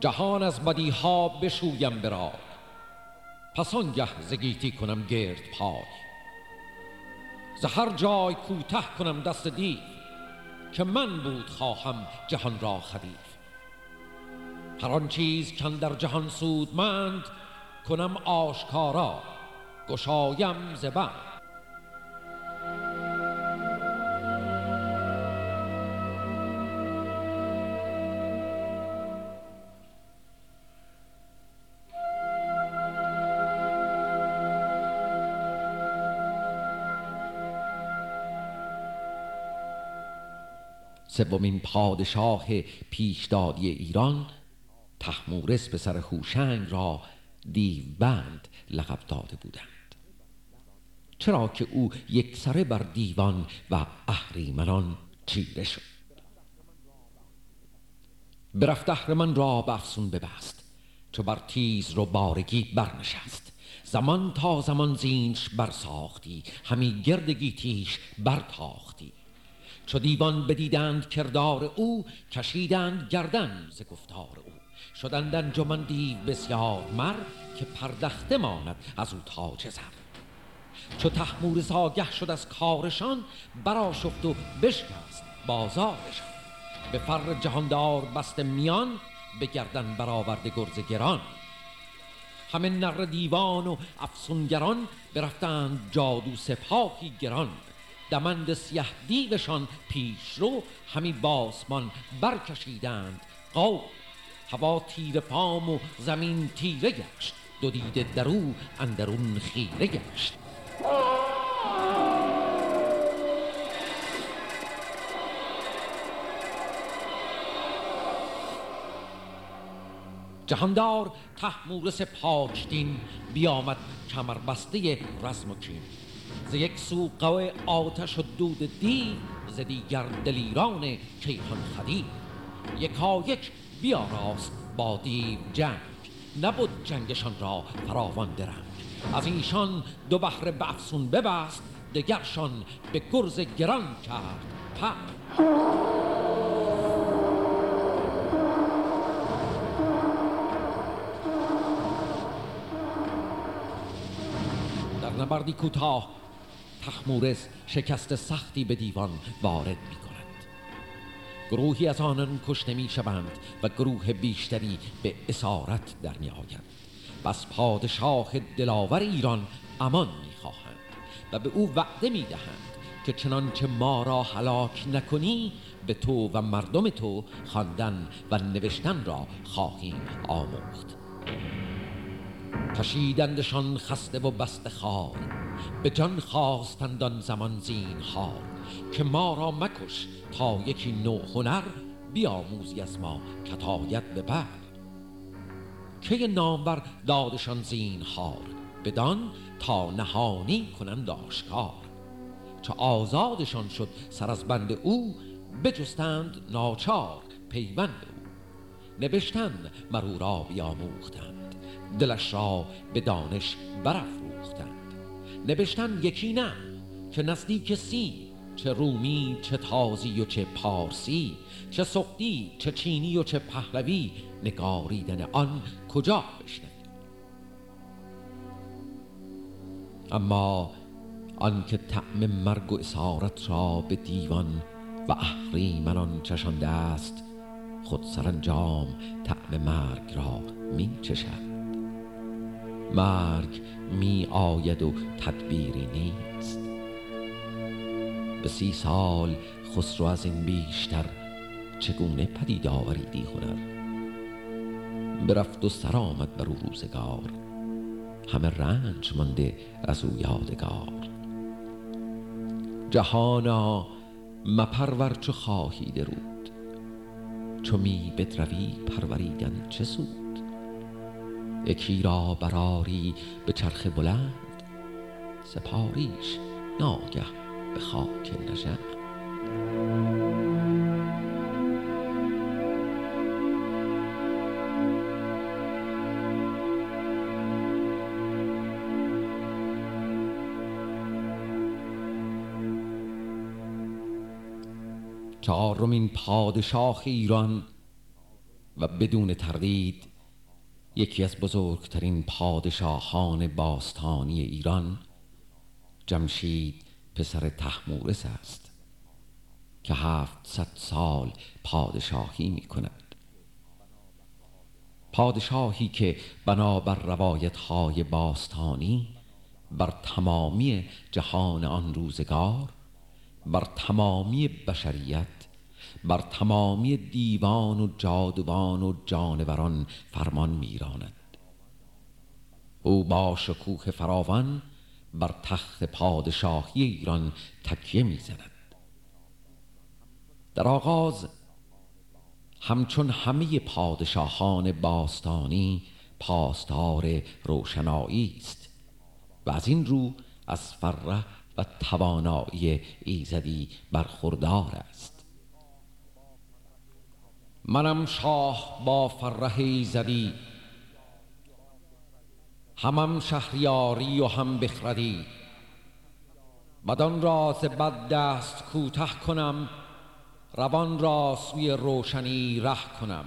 Speaker 1: جهان از بدی ها بشویم برا پس آنگه زگیتی کنم گرد پای. ز هر جای کوته کنم دست دیو که من بود خواهم جهان را خدیف هر آن چیز کن در جهان سودمند کنم آشکارا گشایم زبند سومین پادشاه پیشدادی ایران تحمورس به سر هوشنگ را دیوبند لقب داده بودند. چرا که او یک سره بر دیوان و اهریمنان چیره شد. برفت اهرمن را به افسون ببست چو بر تیز رو بارگی برنشست. زمان تا زمان زینش برساختی همی گردگی تیش برتاختی. چو دیوان بدیدند کردار او کشیدند گردن ز گفتار او. شدند انجمن دیو بسیار مر که پردخته ماند از او تاج زر. چو تحمور زاگه شد از کارشان براشفت و بشکست بازارشان به فر جهاندار بست میان به گردن برآورده گرز گران. همه نر دیوان و افسونگران برفتند جادو سپاهی گران. دمند سیه دیوشان پیش رو همی باسمان برکشیدند قو. هوا تیر پام و زمین تیره گشت. دو دیده درو اندرون خیره گشت. جهاندار تحمورس پاکدین بیامد کمربسته رزم و کین. ز یک سو قوه آتش و دود دی ز دیگر دلیران کیهان خدی یکایک بیاراست با دیو جنگ. نبود جنگشان را فراوان درنگ. از ایشان دو بحر بفسون ببست دگرشان به گرز گران کرد. پر. در نبردی کوتاه تحمورس شکست سختی به دیوان وارد می کند گروهی از آنان کشته می شوند و گروه بیشتری به اسارت در می آید بس پادشاه دلاور ایران امان می خواهند و به او وعده می دهند که چنانچه ما را هلاک نکنی به تو و مردم تو خواندن و نوشتن را خواهیم آموخت. کشیدندشان خسته و بسته خار. به جان خواستند آن زمان زینهار که ما را مکش تا یکی نو هنر بیاموزی از ما کتایت به بر که نامور دادشان زینهار؟ بدان تا نهانی کنند آشکار. چو آزادشان شد سر از بند او بجستند ناچار پیوند او. نبشتن مرو را بیاموختند دلش را به دانش برافروختند. نبشتن یکی نه که نزدیک سی چه رومی چه تازی و چه پارسی چه سقدی چه چینی و چه پهلوی نگاریدن آن کجا بشنوی اما آنکه طعم مرگ و اسارت را به دیوان و اهریمنان چشانده است خود سرانجام طعم مرگ را می چشد. مرگ می آید و تدبیری نیست. به سی سال خسرو از این بیشتر چگونه پدید آوریدی هنر؟ برفت و سر آمد بر او روزگار. همه رنج مانده از او یادگار. جهانا مپرور چو خواهی درود. چو می بدروی پروریدن چه سود؟ یکی را براری به چرخ بلند. سپاریش ناگه به خاک نژند. چهارمین پادشاه ایران و بدون تردید یکی از بزرگترین پادشاهان باستانی ایران جمشید پسر تحمورس است که هفتصد سال پادشاهی می کند پادشاهی که بنابر روایت های باستانی بر تمامی جهان آن روزگار بر تمامی بشریت بر تمامی دیوان و جادوان و جانوران فرمان میراند. او با شکوه فراوان بر تخت پادشاهی ایران تکیه می‌زند. در آغاز همچون همه پادشاهان باستانی پاسدار روشنایی است و از این رو از فره و توانایی ایزدی برخوردار است. منم شاه با فره ایزدی همم شهریاری و هم بخردی. بدان را بد دست کوته کنم روان را سوی روشنی ره کنم.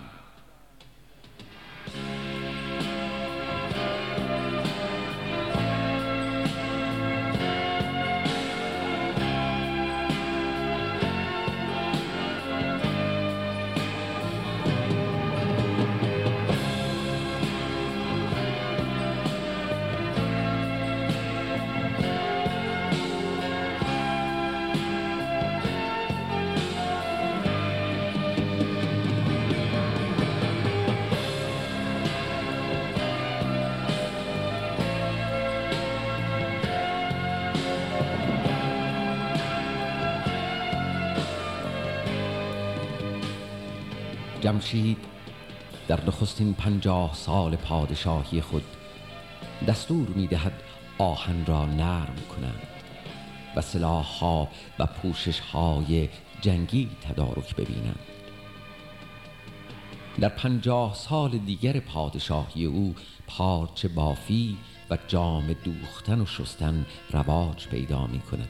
Speaker 1: جمشید در نخستین پنجاه سال پادشاهی خود دستور می دهد آهن را نرم کنند و سلاح ها و پوشش های جنگی تدارک ببینند. در پنجاه سال دیگر پادشاهی او پارچه بافی و جام دوختن و شستن رواج پیدا می کند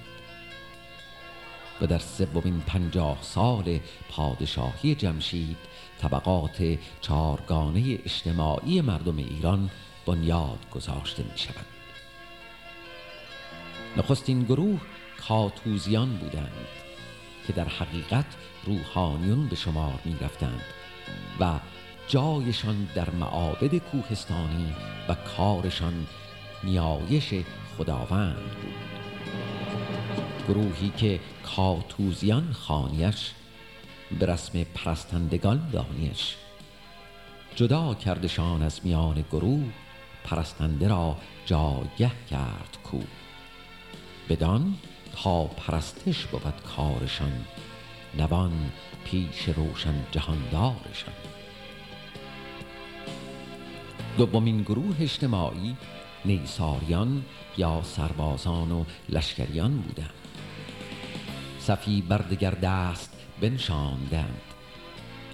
Speaker 1: و در سومین پنجاه سال پادشاهی جمشید طبقات چارگانه اجتماعی مردم ایران بنیاد گذاشته می شود نخستین گروه کاتوزیان بودند که در حقیقت روحانیون به شمار می رفتند و جایشان در معابد کوهستانی و کارشان نیایش خداوند بود. گروهی که کاتوزیان خانیش به رسم پرستندگان دانیش. جدا کردشان از میان گروه پرستنده را جایه کرد کو. بدان تا پرستش بود کارشان نوان پیش روشن جهاندارشان. دومین گروه اجتماعی نیساریان یا سربازان و لشکریان بودند. صفی بردگر دست بنشاندند.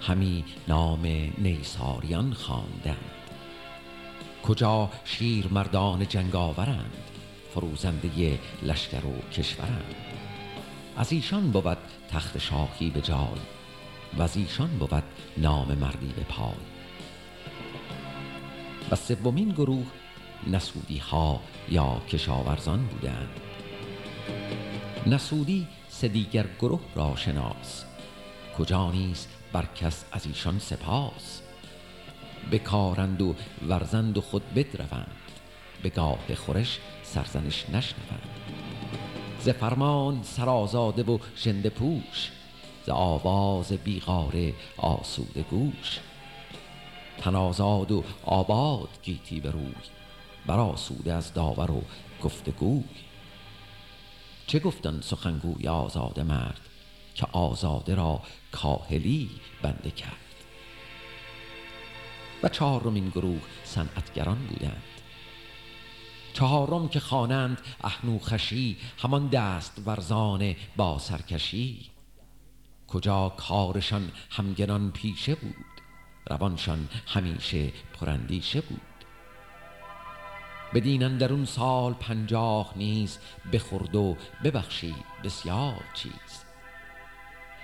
Speaker 1: همی نام نیساریان خواندند. کجا شیر مردان جنگاورند؟ فروزنده لشکر و کشورند. از ایشان بود تخت شاهی به جای و از ایشان بود نام مردی به پای. و سومین گروه نسودی ها یا کشاورزان بودند. نسودی سه دیگر گروه را شناس. کجا نیست بر کس از ایشان سپاس؟ بکارند و ورزند و خود بدروند به گاه خورش سرزنش نشنوند. ز فرمان سرازاده و ژنده پوش ز آواز بیغاره آسوده گوش. تنازاد و آباد گیتی به روی برآسوده از داور و گفتگوی. چه گفتن سخنگوی آزاده مرد؟ که آزاده را کاهلی بنده کرد. و چهارمین گروه صنعتگران بودند. چهارم که خوانند اهنوخشی همان دست ورزان با سرکشی. کجا کارشان همگنان پیشه بود روانشان همیشه پرندیشه بود. بدین درون سال پنجاه نیز بخورد و ببخشید بسیار چیز.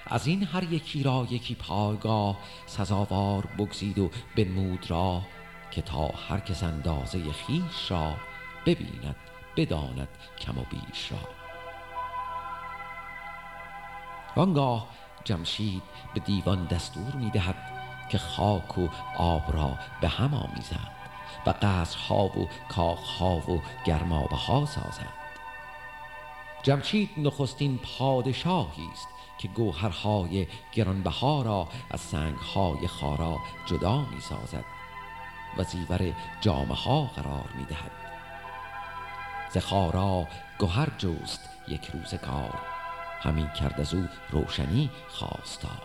Speaker 1: از این هر یکی را یکی پایگاه سزاوار بگزید و بنمود را که تا هر کس اندازه خیش را ببیند بداند کم و بیش را. وانگاه جمشید به دیوان دستور می‌دهد که خاک و آب را به هم آمیزند و قصرها و کاخها و گرمابه ها سازند. جمشید نخستین پادشاهی است که گوهرهای گرانبها را از سنگهای خارا جدا می سازد و زیور جامه ها قرار می دهد ز خارا گوهر جوست یک روزگار همین کرد از او روشنی خواستار.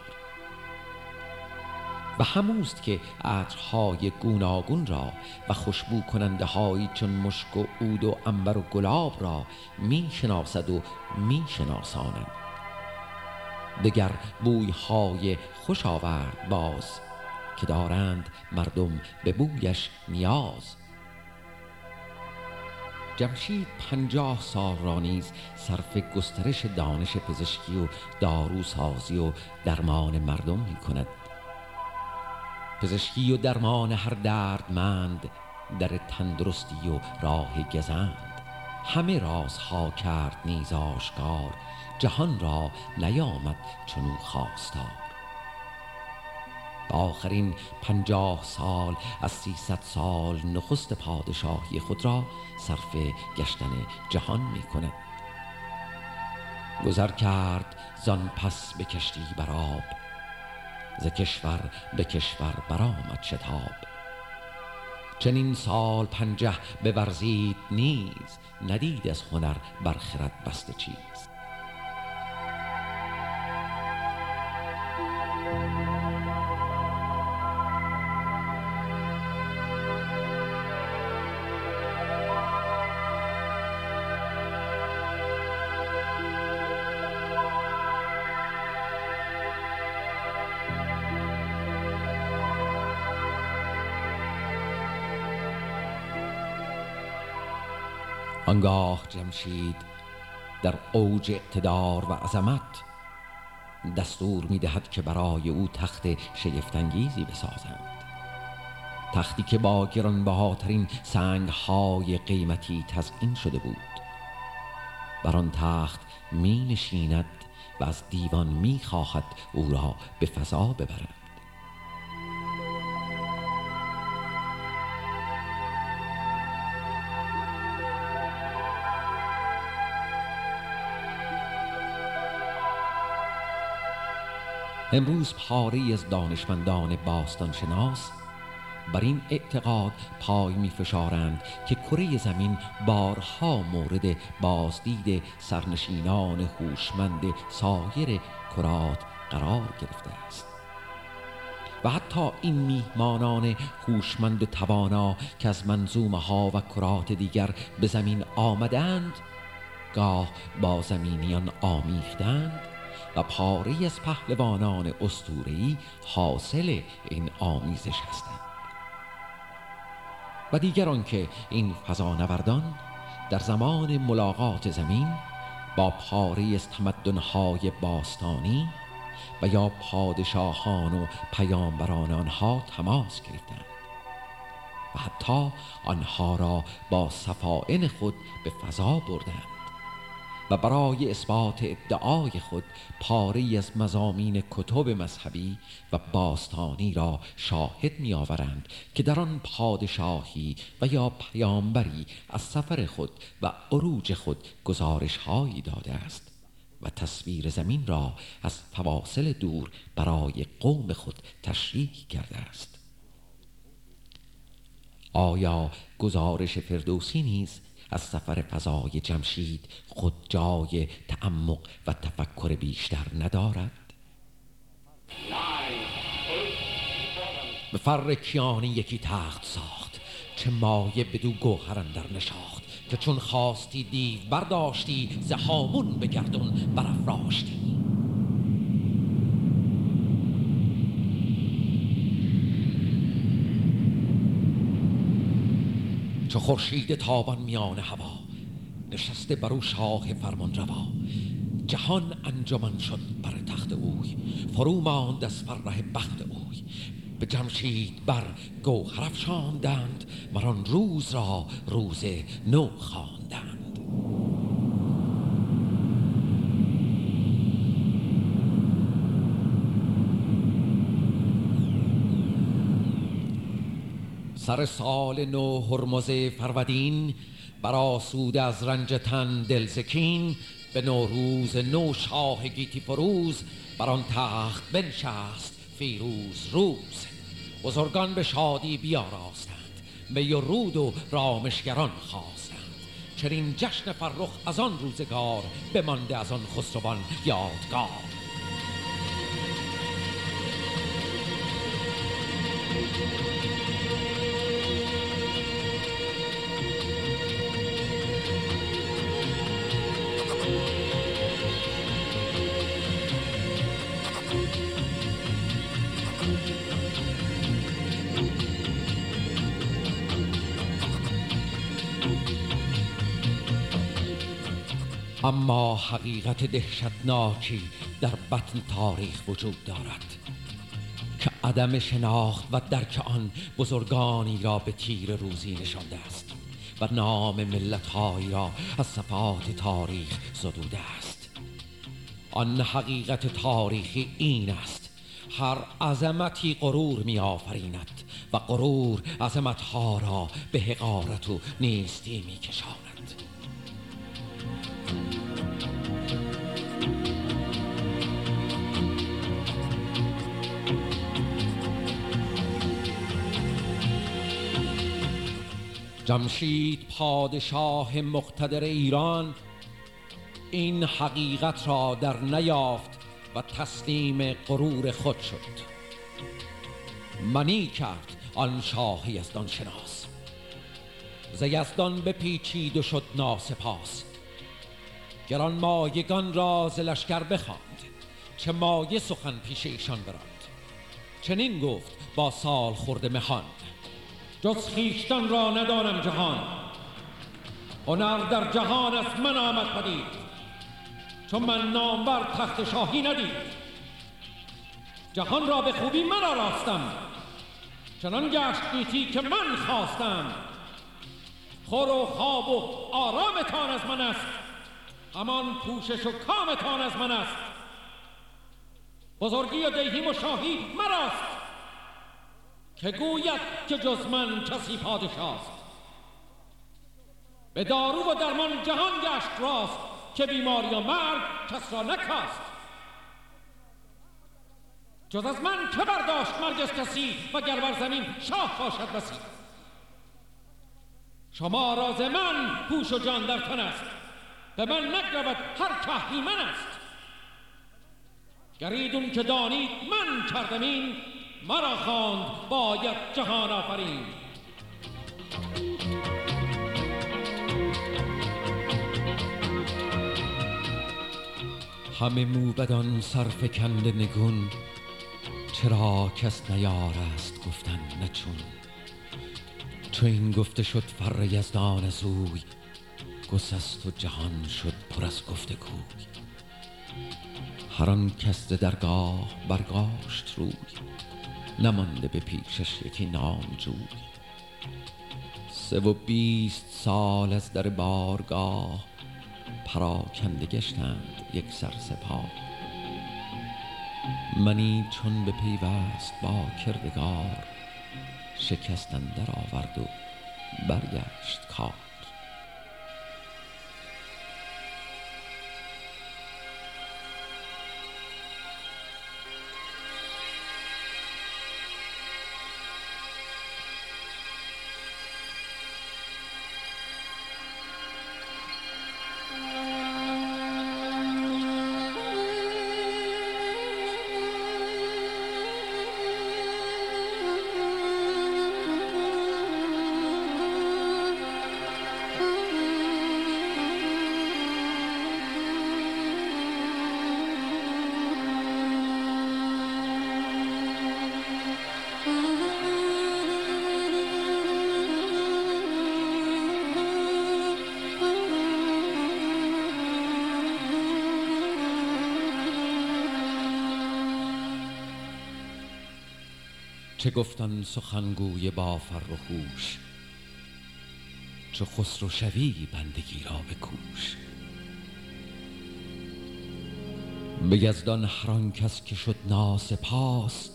Speaker 1: و هموست که عطرهای گوناگون را و خوشبو کننده هایی چون مشک و عود و انبر و گلاب را می شناسد و می شناساند دگر بویهای خوش آورد باز که دارند مردم به بویش نیاز. جمشید پنجاه سال را نیز صرف گسترش دانش پزشکی و داروسازی و درمان مردم می کند پزشکی و درمان هر دردمند در تندرستی و راه گزند. همه رازها کرد نیز آشکار جهان را نیامد چنو خواستار. آخرین پنجاه سال از سیصد سال نخست پادشاهی خود را صرف گشتن جهان می کند. گذر کرد زان پس به کشتی براب ز کشور به کشور برآمد شتاب. چنین سال پنجه بورزید نیز ندید از هنر بر خرد چیز. آنگاه جمشید در اوج اقتدار و عظمت دستور می دهد که برای او تخت شگفتانگیزی بسازند. تختی که با گرانبهاترین سنگهای قیمتی تزئین شده بود. بر آن تخت می نشیند و از دیوان می خواهد او را به فضا ببرد. امروز پاره از دانشمندان باستان شناس بر این اعتقاد پای می فشارند که کره زمین بارها مورد بازدید سرنشینان هوشمند سایر کرات قرار گرفته است. و حتی این میهمانان هوشمند و توانا که از منظومه ها و کرات دیگر به زمین آمدند گاه با زمینیان آمیختند. و پاره از پهلوانان اسطوره‌ای حاصل این آمیزش هستند. و دیگر که این فضانوردان در زمان ملاقات زمین با پاره از تمدنهای باستانی و یا پادشاهان و پیامبران آنها تماس گرفتند و حتی آنها را با صفائن خود به فضا بردند. و برای اثبات ادعای خود پاری از مزامین کتب مذهبی و باستانی را شاهد می آورند که در آن پادشاهی و یا پیامبری از سفر خود و عروج خود گزارش هایی داده است و تصویر زمین را از فواصل دور برای قوم خود تشریح کرده است. آیا گزارش فردوسی نیز از سفر فضای جمشید خود جای تعمق و تفکر بیشتر ندارد؟ به فر کیانی یکی تخت ساخت چه مایه بدو گوهر در نشاخت که چون خواستی دیو برداشتی زهامون به گردون برافراشتی. چو خورشید تابان میان هوا نشسته بر او شاه فرمان روا. جهان انجمن شد بر تخت اوی فرو ماند از فرح بخت اوی. به جمشید بر گوهر افشاندند مران روز را روز نو خواندند. سر سال نو هرمز فرودین براسود از رنج تن دلسکین به نوروز نو شاه گیتی فروز بر آن تخت بنشست فیروز روز. بزرگان به شادی بیاراستند می و رود و رامشگران خواستند. چرین جشن فرخ از آن روزگار بمانده از آن خسروان یادگار. اما حقیقت دهشتناکی در بطن تاریخ وجود دارد که عدم شناخت و درک آن بزرگانی را به تیر روزی نشانده است و نام ملتهایی را از صفات تاریخ زدوده است. آن حقیقت تاریخی این است. هر عظمتی غرور می آفریند و غرور عظمتها را به حقارت و نیستی می کشاند جمشید پادشاه مقتدر ایران این حقیقت را در نیافت و تسلیم غرور خود شد. منی کرد آن شاهی دان شناس ز یزدان بپیچید و شد ناسپاس. گران مایگان را ز لشکر بخواند چه مایه سخن پیش ایشان براند. چنین گفت با سال خورده مهان. جز خیشتن را ندانم جهان. هنر در جهان از من آمد پدید. چون من نامبر تخت شاهی ندید. جهان را به خوبی من راستم چنان گشت گیتی که من خواستم. خور و خواب و آرامتان از من است. همان پوشش و کامتان از من است. بزرگی و دیهیم و شاهی مراست. که گوید که جز من کسی پادشاست به دارو و درمان جهان گشت راست که بیماری و مرگ کس را نکاست. جز از من که برداشت مرگ از کسی و بر زمین شاه باشد بسی. شما راز من پوش و جان در تن است. به من نگرود هر که من است. گریدون که دانید من کردم این مرا خواند باید جهان آفرین همه موبدان سرفکنده نگون چرا کس نیار است گفتن نچون چو این گفته شد فر یزدان از اوی گسست و جهان شد پر از گفت کوی. هر آن کس درگاه برگاشت روی نمانده به پیشش یکی نامجوی سه و بیست سال از در بارگاه پراکنده گشتند یک سر سپاه. منی چون به پیوست با کردگار شکست اندر آورد و برگشت کار. چه گفتن سخنگوی با فر و خوش چو خسرو شوی بندگی را بکوش به یزدان هر آن کس که شد ناسپاس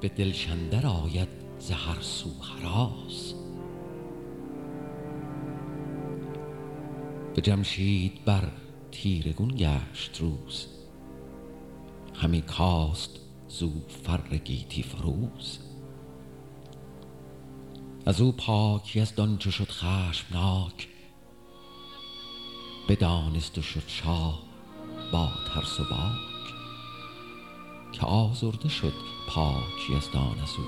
Speaker 1: به دلش اندر آید ز هر سو هراس. به جمشید بر تیره گون گشت روز. همی کاست زو فر گیتی فروز از او پاک یزدان چو شد خشمناک بدانست و شد شاه با ترس و باک که آزرده شد پاک یزدان از او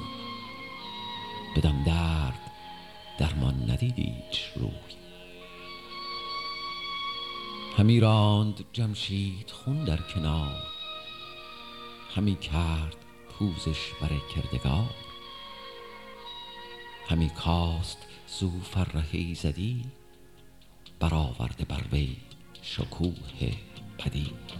Speaker 1: بدان درد درمان ندید ایچ روی همی راند جمشید خون در کنار همی کرد پوزش بر کردگار. همی کاست زو فر ایزدی برآورده بر وی شکوه پدید.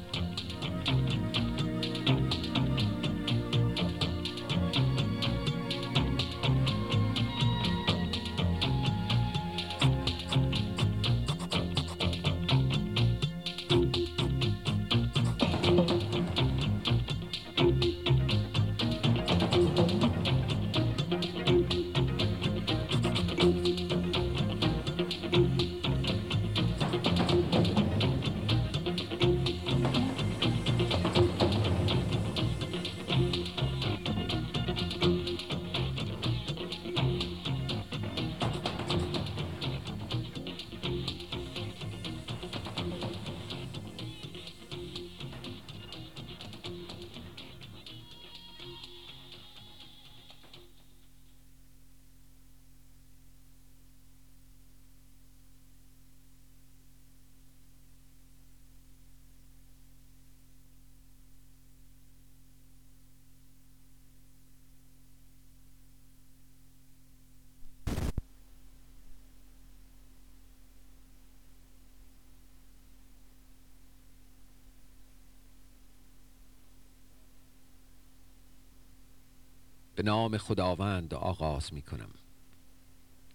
Speaker 1: نام خداوند آغاز می کنم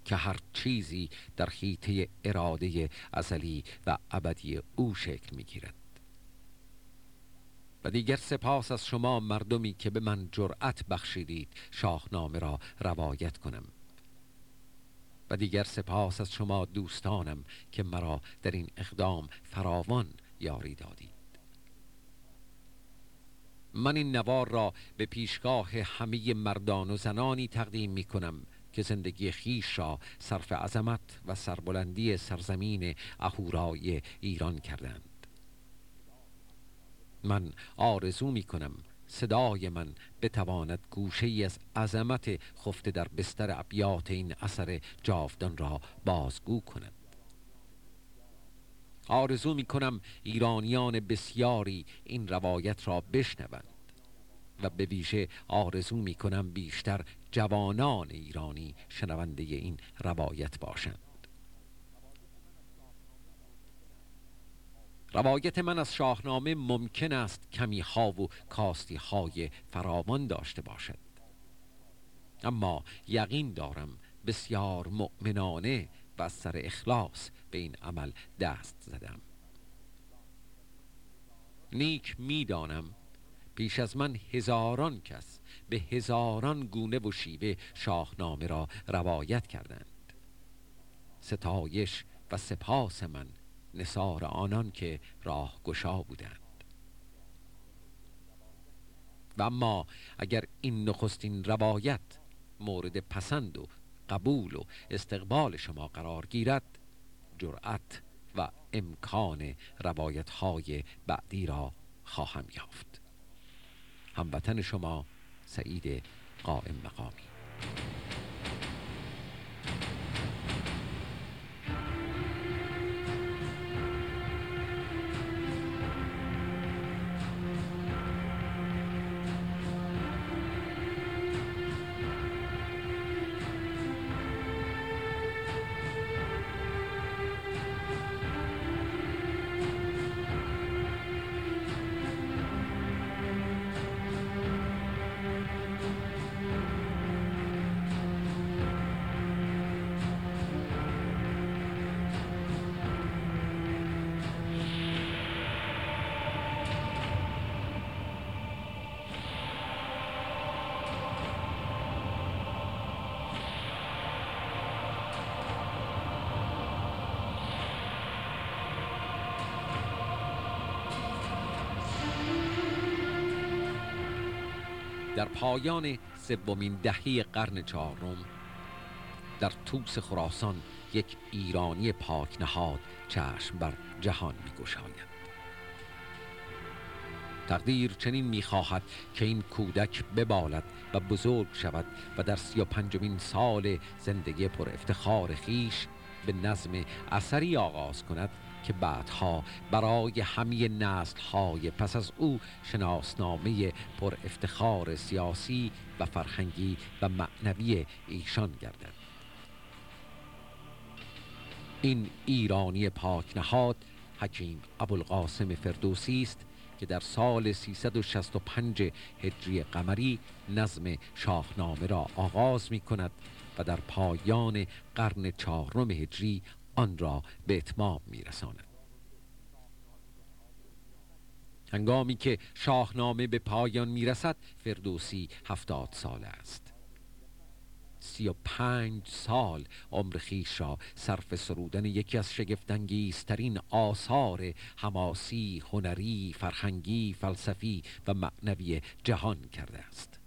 Speaker 1: که هر چیزی در خیطه اراده ازلی و ابدی او شکل می گیرد و دیگر سپاس از شما مردمی که به من جرأت بخشیدید شاهنامه را روایت کنم. و دیگر سپاس از شما دوستانم که مرا در این اقدام فراوان یاری دادید. من این نوار را به پیشگاه همه مردان و زنانی تقدیم می کنم که زندگی خیش را صرف عظمت و سربلندی سرزمین اهورای ایران کردند. من آرزو می کنم صدای من بتواند گوشه ای از عظمت خفته در بستر ابیات این اثر جاودان را بازگو کند. آرزو می کنم ایرانیان بسیاری این روایت را بشنوند و به ویژه آرزو می کنم بیشتر جوانان ایرانی شنونده این روایت باشند. روایت من از شاهنامه ممکن است کمی ها و کاستی های فراوان داشته باشد. اما یقین دارم بسیار مؤمنانه و از سر اخلاص به این عمل دست زدم. نیک می‌دانم پیش از من هزاران کس به هزاران گونه و شیوه شاهنامه را روایت کردند. ستایش و سپاس من نصار آنان که راه گشا بودند. و اما اگر این نخستین روایت مورد پسند و قبول و استقبال شما قرار گیرد جرأت و امکان روایت های بعدی را خواهم یافت. هموطن شما سعید قائم مقامی. پایان سومین دهه قرن چهارم. در توس خراسان یک ایرانی پاک نهاد چشم بر جهان میگشاید. تقدیر چنین می‌خواهد که این کودک ببالد و بزرگ شود و در سی و پنجمین سال زندگی پر افتخار خیش به نظم اثری آغاز کند که بعدها برای همه نسل های پس از او شناسنامه پر افتخار سیاسی و فرهنگی و معنوی ایشان گردد. این ایرانی پاک نهاد حکیم ابوالقاسم فردوسی است که در سال 365 هجری قمری نظم شاهنامه را آغاز می کند و در پایان قرن چهارم هجری آن را به اتمام میرساند. هنگامی که شاهنامه به پایان می‌رسد فردوسی هفتاد سال است. سی و پنج سال عمر خیش را صرف سرودن یکی از شگفتانگیزترین آثار حماسی، هنری، فرهنگی، فلسفی و معنوی جهان کرده است.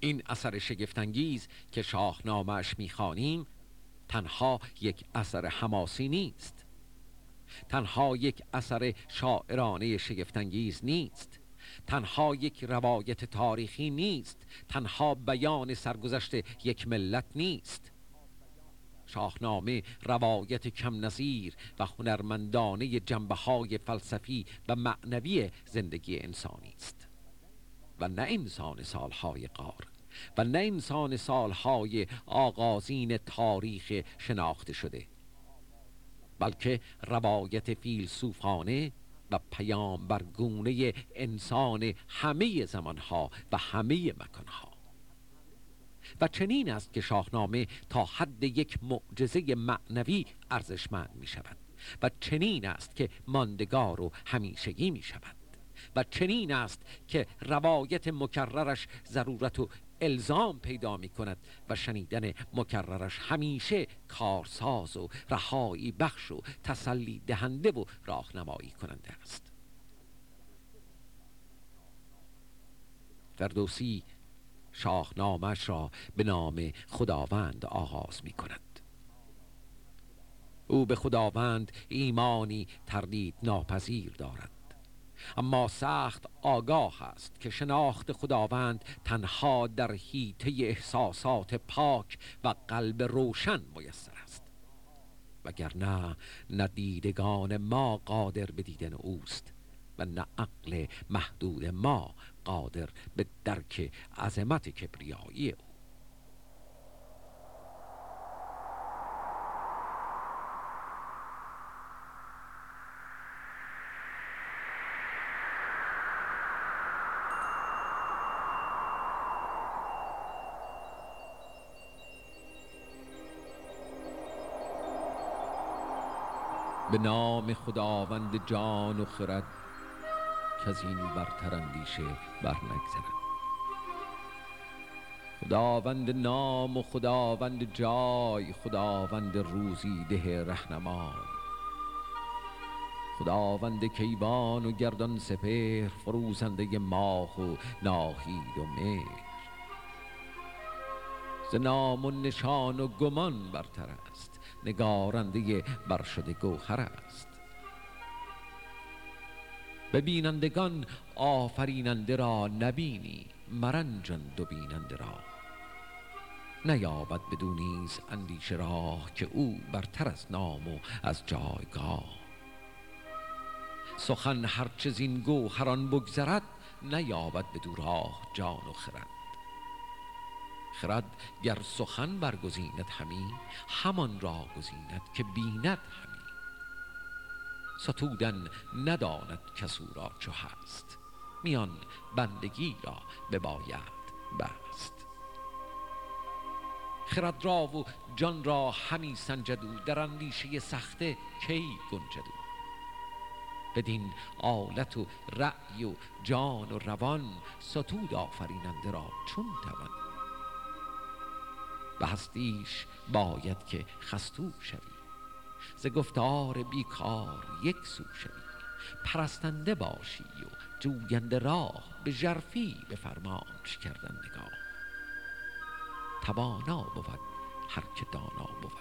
Speaker 1: این اثر شگفتانگیز که شاهنامهش می‌خوانیم تنها یک اثر حماسی نیست. تنها یک اثر شاعرانه شگفتانگیز نیست. تنها یک روایت تاریخی نیست. تنها بیان سرگذشت یک ملت نیست. شاهنامه روایت کم نظیر و هنرمندانه جنبه های فلسفی و معنوی زندگی انسانی است. و نه انسان سالهای قار. و نه انسان سالهای آغازین تاریخ شناخته شده. بلکه روایت فیلسوفانه و پیام برگونه انسان همه زمانها و همه مکانها. و چنین است که شاهنامه تا حد یک معجزه معنوی ارزشمند می شود و چنین است که ماندگار و همیشگی می شود و چنین است که روایت مکررش ضرورت و الزام پیدا می کند و شنیدن مکررش همیشه کارساز و رهایی بخش و تسلی دهنده و راهنمایی کننده است. فردوسی شاهنامش را به نام خداوند آغاز می کند او به خداوند ایمانی تردید ناپذیر دارد. اما سخت آگاه است که شناخت خداوند تنها در حیطه احساسات پاک و قلب روشن میسر است. وگرنه نه دیدگان ما قادر به دیدن اوست و نه عقل محدود ما قادر به درک عظمت کبریایی او. به نام خداوند جان و خرد که از این برتر اندیشه بر نگذرد. خداوند نام و خداوند جای خداوند روزی ده رهنمای خداوند کیوان و گردان سپهر فروزنده ماه و ناهید و مهر. نام و نشان و گمان برتر است. نگارنده برشده گوهر است. ببینندگان آفریننده را نبینی مرنجان دو بیننده را. نیابد بدو نیز اندیشه راه که او برتر از نام و از جایگاه. سخن هرچه زین گوهران بگذرد نیابد بدو راه جان و خرد. خرد گر سخن برگزیند همی همان را گزیند که بیند همی. ستودن نداند کسو را چو هست میان بندگی را بباید بست. خرد را و جان را همی سنجدو در اندیشه سخته کی گنجدو بدین آلت و رأی و جان و روان ستود آفریننده را چون توان؟ به هستیش باید که خستو شوی. ز گفتار بیکار یک سو شوی. پرستنده باشی و جوینده راه به ژرفی به فرمانش کردن نگاه توانا بود هر که دانا بود.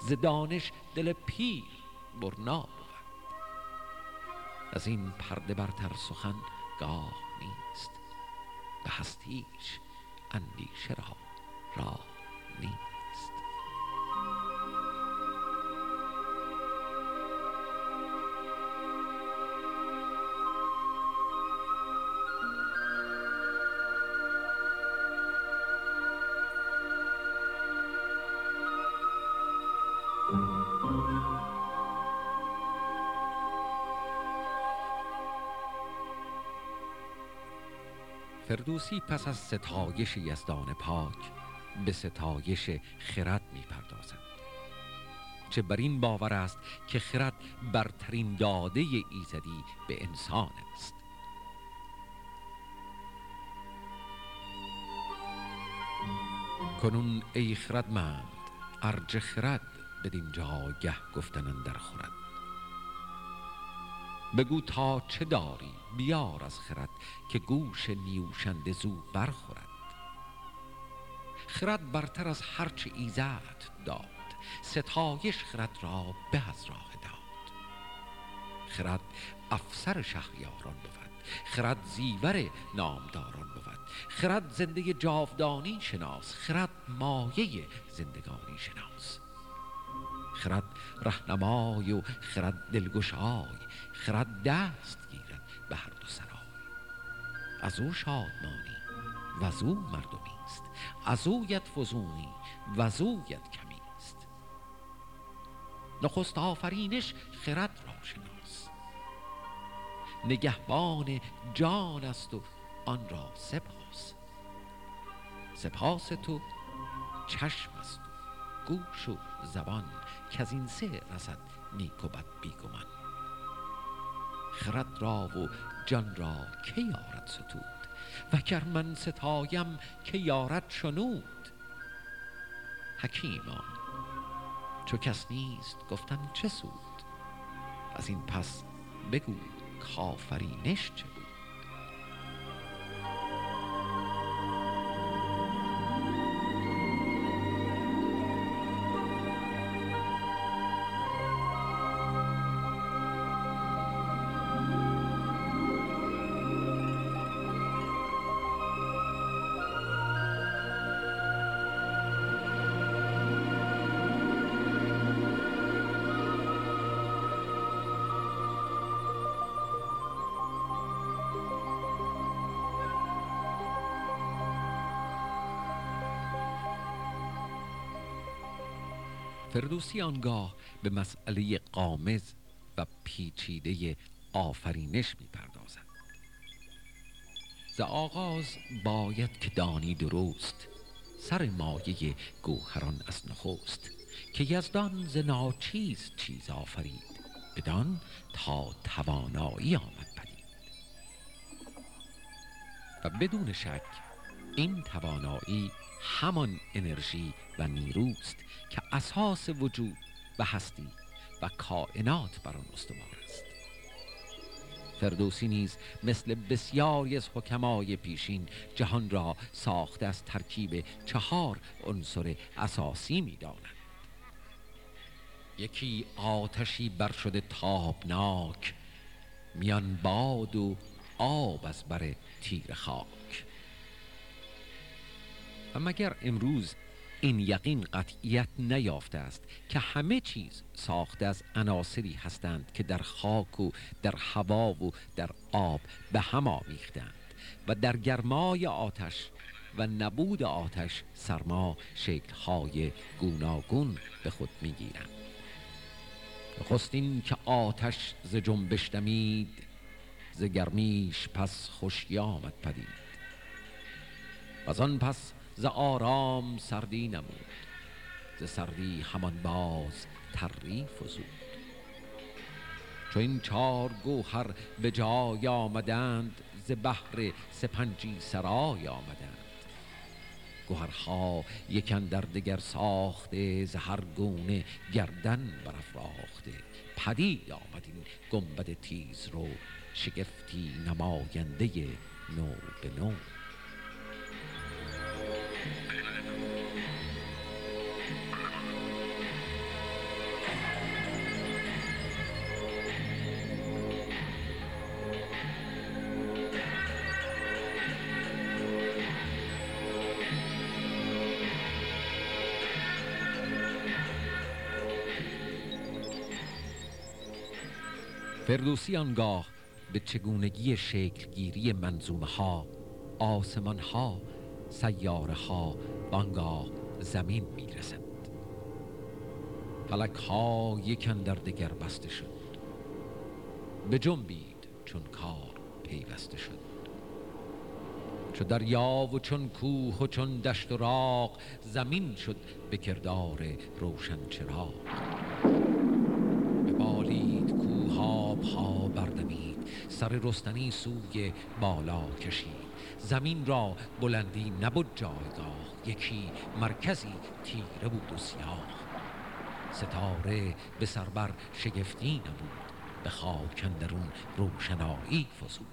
Speaker 1: ز دانش دل پیر برنا بود. از این پرده برتر سخن گاه نیست. به هستیش اندیشه را راه فردوسی پس از ستایش یزدان پاک به ستایش خرد می پردازد چه بر این باور است که خرد برترین داده ایزدی به انسان است. کنون ای خردمند ارج خرد بدین جاگه گفتن در خورد. بگو تا چه داری بیار از خرد که گوش نیوشنده زو برخورد. خرد برتر از هرچه ایزد داد. ستایش خرد را به از راه داد. خرد افسر شهریاران بود. خرد زیور نامداران بود. خرد زنده جاودانی شناس. خرد مایه زندگانی شناس. خرد رهنمای و خرد دلگشای. خرد دست گیرد به هر دو سرای. از او شادمانی و از او مردمی. از اویت فزونی و از اویت کمی است نخست آفرینش خرد را شناس. نگهبان جان است و آن را سپاس. سپاس تو چشم است و گوش و زبان که از این سه رسد نیک و بد بیگمان. خرد را و جان را که یارد ستود و گر من ستایم که یارد شنود. حکیما چو کس نیست گفتن چه سود؟ از این پس بگو کآفرینش چه؟ فردوسی آنگاه به مسئله قامز و پیچیده آفرینش می‌پردازد. ز آغاز باید که دانی درست سر مایه گوهران از نخست که یزدان ز ناچیز چیز آفرید بدان تا توانایی آمد پدید. و بدون شک این توانایی همان انرژی و نیروست که اساس وجود و هستی و کائنات بر آن استوار است. فردوسی نیز مثل بسیاری از حکمای پیشین جهان را ساخته از ترکیب چهار عنصر اساسی می‌داند. یکی آتشی بر شده تابناک میان باد و آب از بر تیر خاک و مگر امروز این یقین قطعیت نیافته است که همه چیز ساخته از عناصری هستند که در خاک و در هوا و در آب به هم آمیختند و در گرمای آتش و نبود آتش سرما شکلهای گوناگون به خود می‌گیرند. نخستین که آتش ز جنبش دمید ز گرمیش پس خوشی آمد پدید. و آن پس ز آرام سردی نمود ز سردی همان باز تری فزود چو این چار گوهر به جای آمدند ز بحر سپنجی سرای آمدند. گوهرها یکن در دگر ساخته ز هر گونه گردن برافراخته. پدید آمد این گنبد تیز رو شگفتی نماینده نو به نو. فردوسی آنگاه به چگونگی شکلگیری منظومه ها آسمان ها سیاره ها آنگاه زمین می‌رسند فلک ها یکن در دگر بسته شد. به جنبید چون کار پیوسته شد. چو دریا و چون کوه و چون دشت و راق زمین شد به کردار روشن چراغ. ها بردمید سر رستنی سوی بالا کشید. زمین را بلندی نبود جایگاه. یکی مرکزی تیره بود و سیاه. ستاره به سربر شگفتی نبود. به خاک اندرون روشنایی فزود.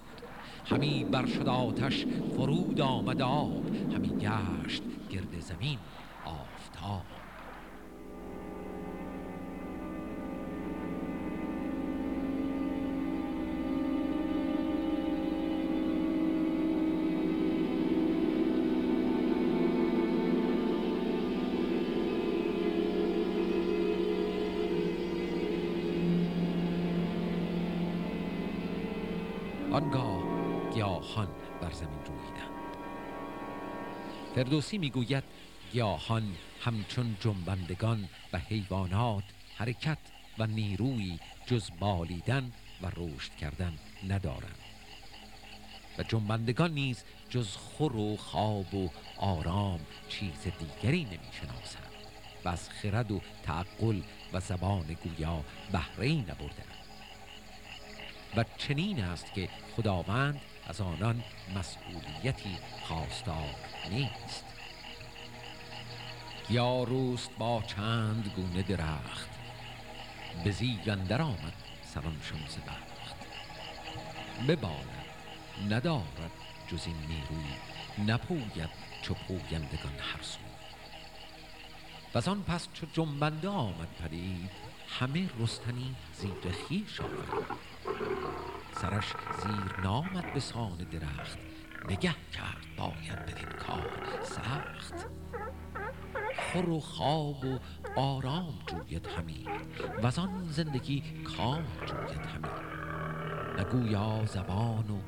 Speaker 1: همی بر شد آتش فرود آمد آب. همی گشت گرد زمین آفتاب. فردوسی می‌گوید گیاهان همچون جنبندگان و حیوانات حرکت و نیروی جز بالیدن و رشد کردن ندارند. و جنبندگان نیز جز خور و خواب و آرام چیز دیگری نمی‌شناسند و از خرد و تعقل و زبان گویا بهره نبردند و چنین است که خداوند از آنان مسئولیتی خواستار نیست. یا روست با چند گونه درخت. به زیر اندر آمد سرانشان ز بخت. بباند ندارد جز این نیروی نپوید چو پویندگان هر سو. و آن پس چو جنبنده آمد پدید همه رستنی زیر خیش آورد سرش زیر نامد به سان درخت. نگه کرد باید بدین کار سخت. خور و خواب و آرام جوید همی و آن زندگی کام جوید همی. نگویا زبان و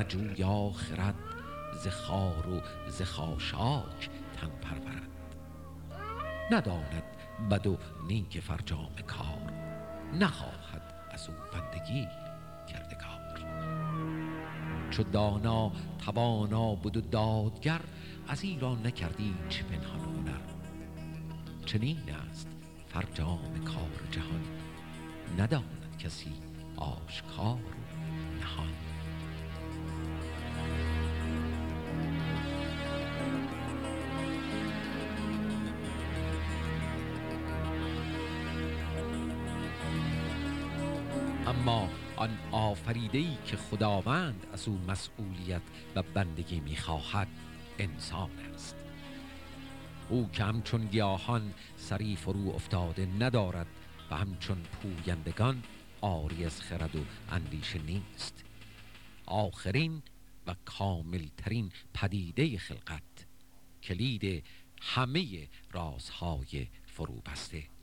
Speaker 1: نجویا خرد ز و ز تن پرورد. نداند بد و نیک فرجام کار نخواهد از او بندگی. چو دانا توانا بود و دادگر از ایران نکردی چه پنهان هنر چنین است فرجام کار جهان نداند کسی آشکار نهان. اما آن آفریده ای که خداوند از او مسئولیت و بندگی می‌خواهد انسان است. او که همچون گیاهان سری فرو افتاده ندارد و همچون پویندگان آری از خرد و اندیشه نیست. آخرین و کاملترین پدیده خلقت کلید همه رازهای فرو بسته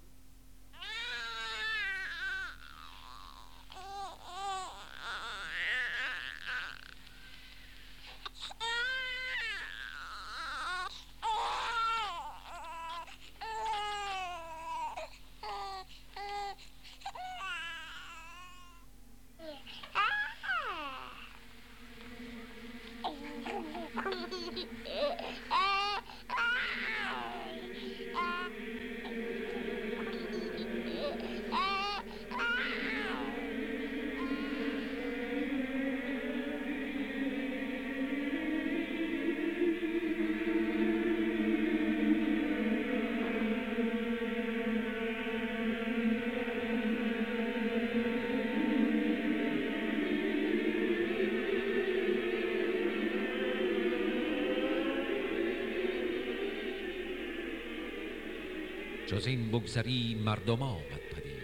Speaker 1: جز این بگذری مردم آمد پدید.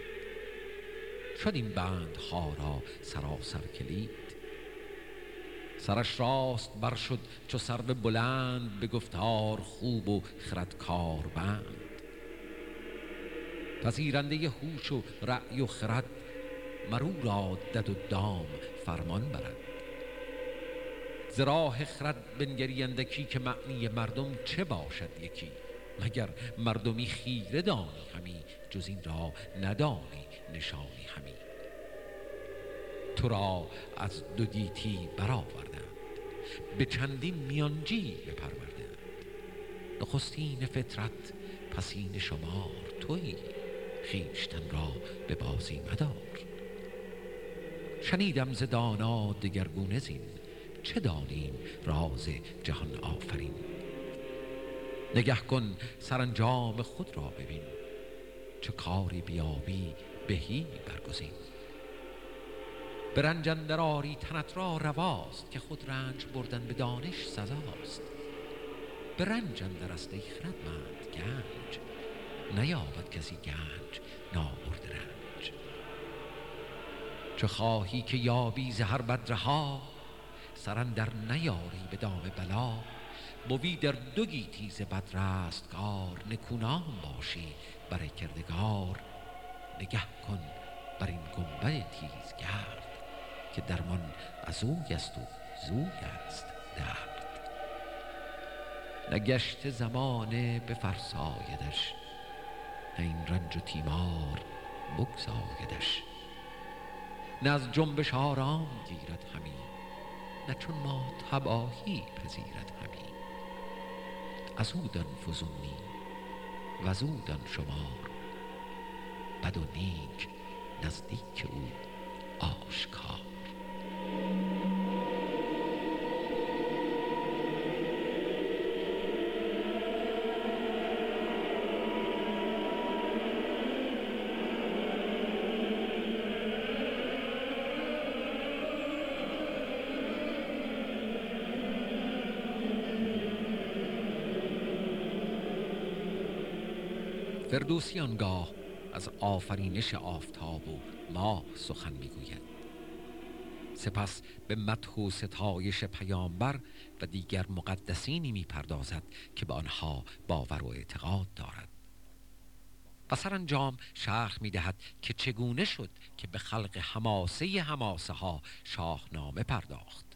Speaker 1: شد این بندها را سراسر کلید. سرش راست بر شد چو سرو بلند به گفتار خوب و خردکار بند. پذیرنده هوش و رأی و خرد مرو را دد و دام فرمان برد. ز راه خرد بنگریندکی که معنی مردم چه باشد یکی؟ مگر مردمی خیره دانی همی جز این را ندانی نشانی همی. تو را از دو گیتی برآوردند به چندین میانجی بپروردند. نخستین فطرت پسین شمار تویی خیشتن را به بازی مدار. شنیدم ز دانا دگرگونه زین چه دانیم راز جهان آفرین؟ نگه کن سرانجام خود را ببین. چه کاری بیابی بهی برگزین. به رنج آری تنت را رواست که خود رنج بردن به دانش سزاست. به رنج اندر است ای خردمند گنج. نیابد کسی گنج نابرد رنج. چه خواهی که یابی ز هر بدرها؟ سر اندر نیاری به دام بلا. بوی در دو گیتی بد رستگار نکونام باشی برای کردگار. نگه کن بر این گنبد تیزگرد که درمان از اوی است و زوی است درد. نگشت زمانه بفرسایدش نه این رنج و تیمار بگزایدش. نه از جنبش آرام گیرد همی نه چون ما تباهی پذیرد. از او فزونی و از او شمار. بد و نیک نزدیک او آشکار. فردوسی آنگاه از آفرینش آفتاب و ماه سخن می‌گوید. سپس به مدح و ستایش پیامبر و دیگر مقدسینی می‌پردازد که به آنها باور و اعتقاد دارد. و سرانجام شرح می‌دهد که چگونه شد که به خلق حماسه حماسه ها شاهنامه پرداخت.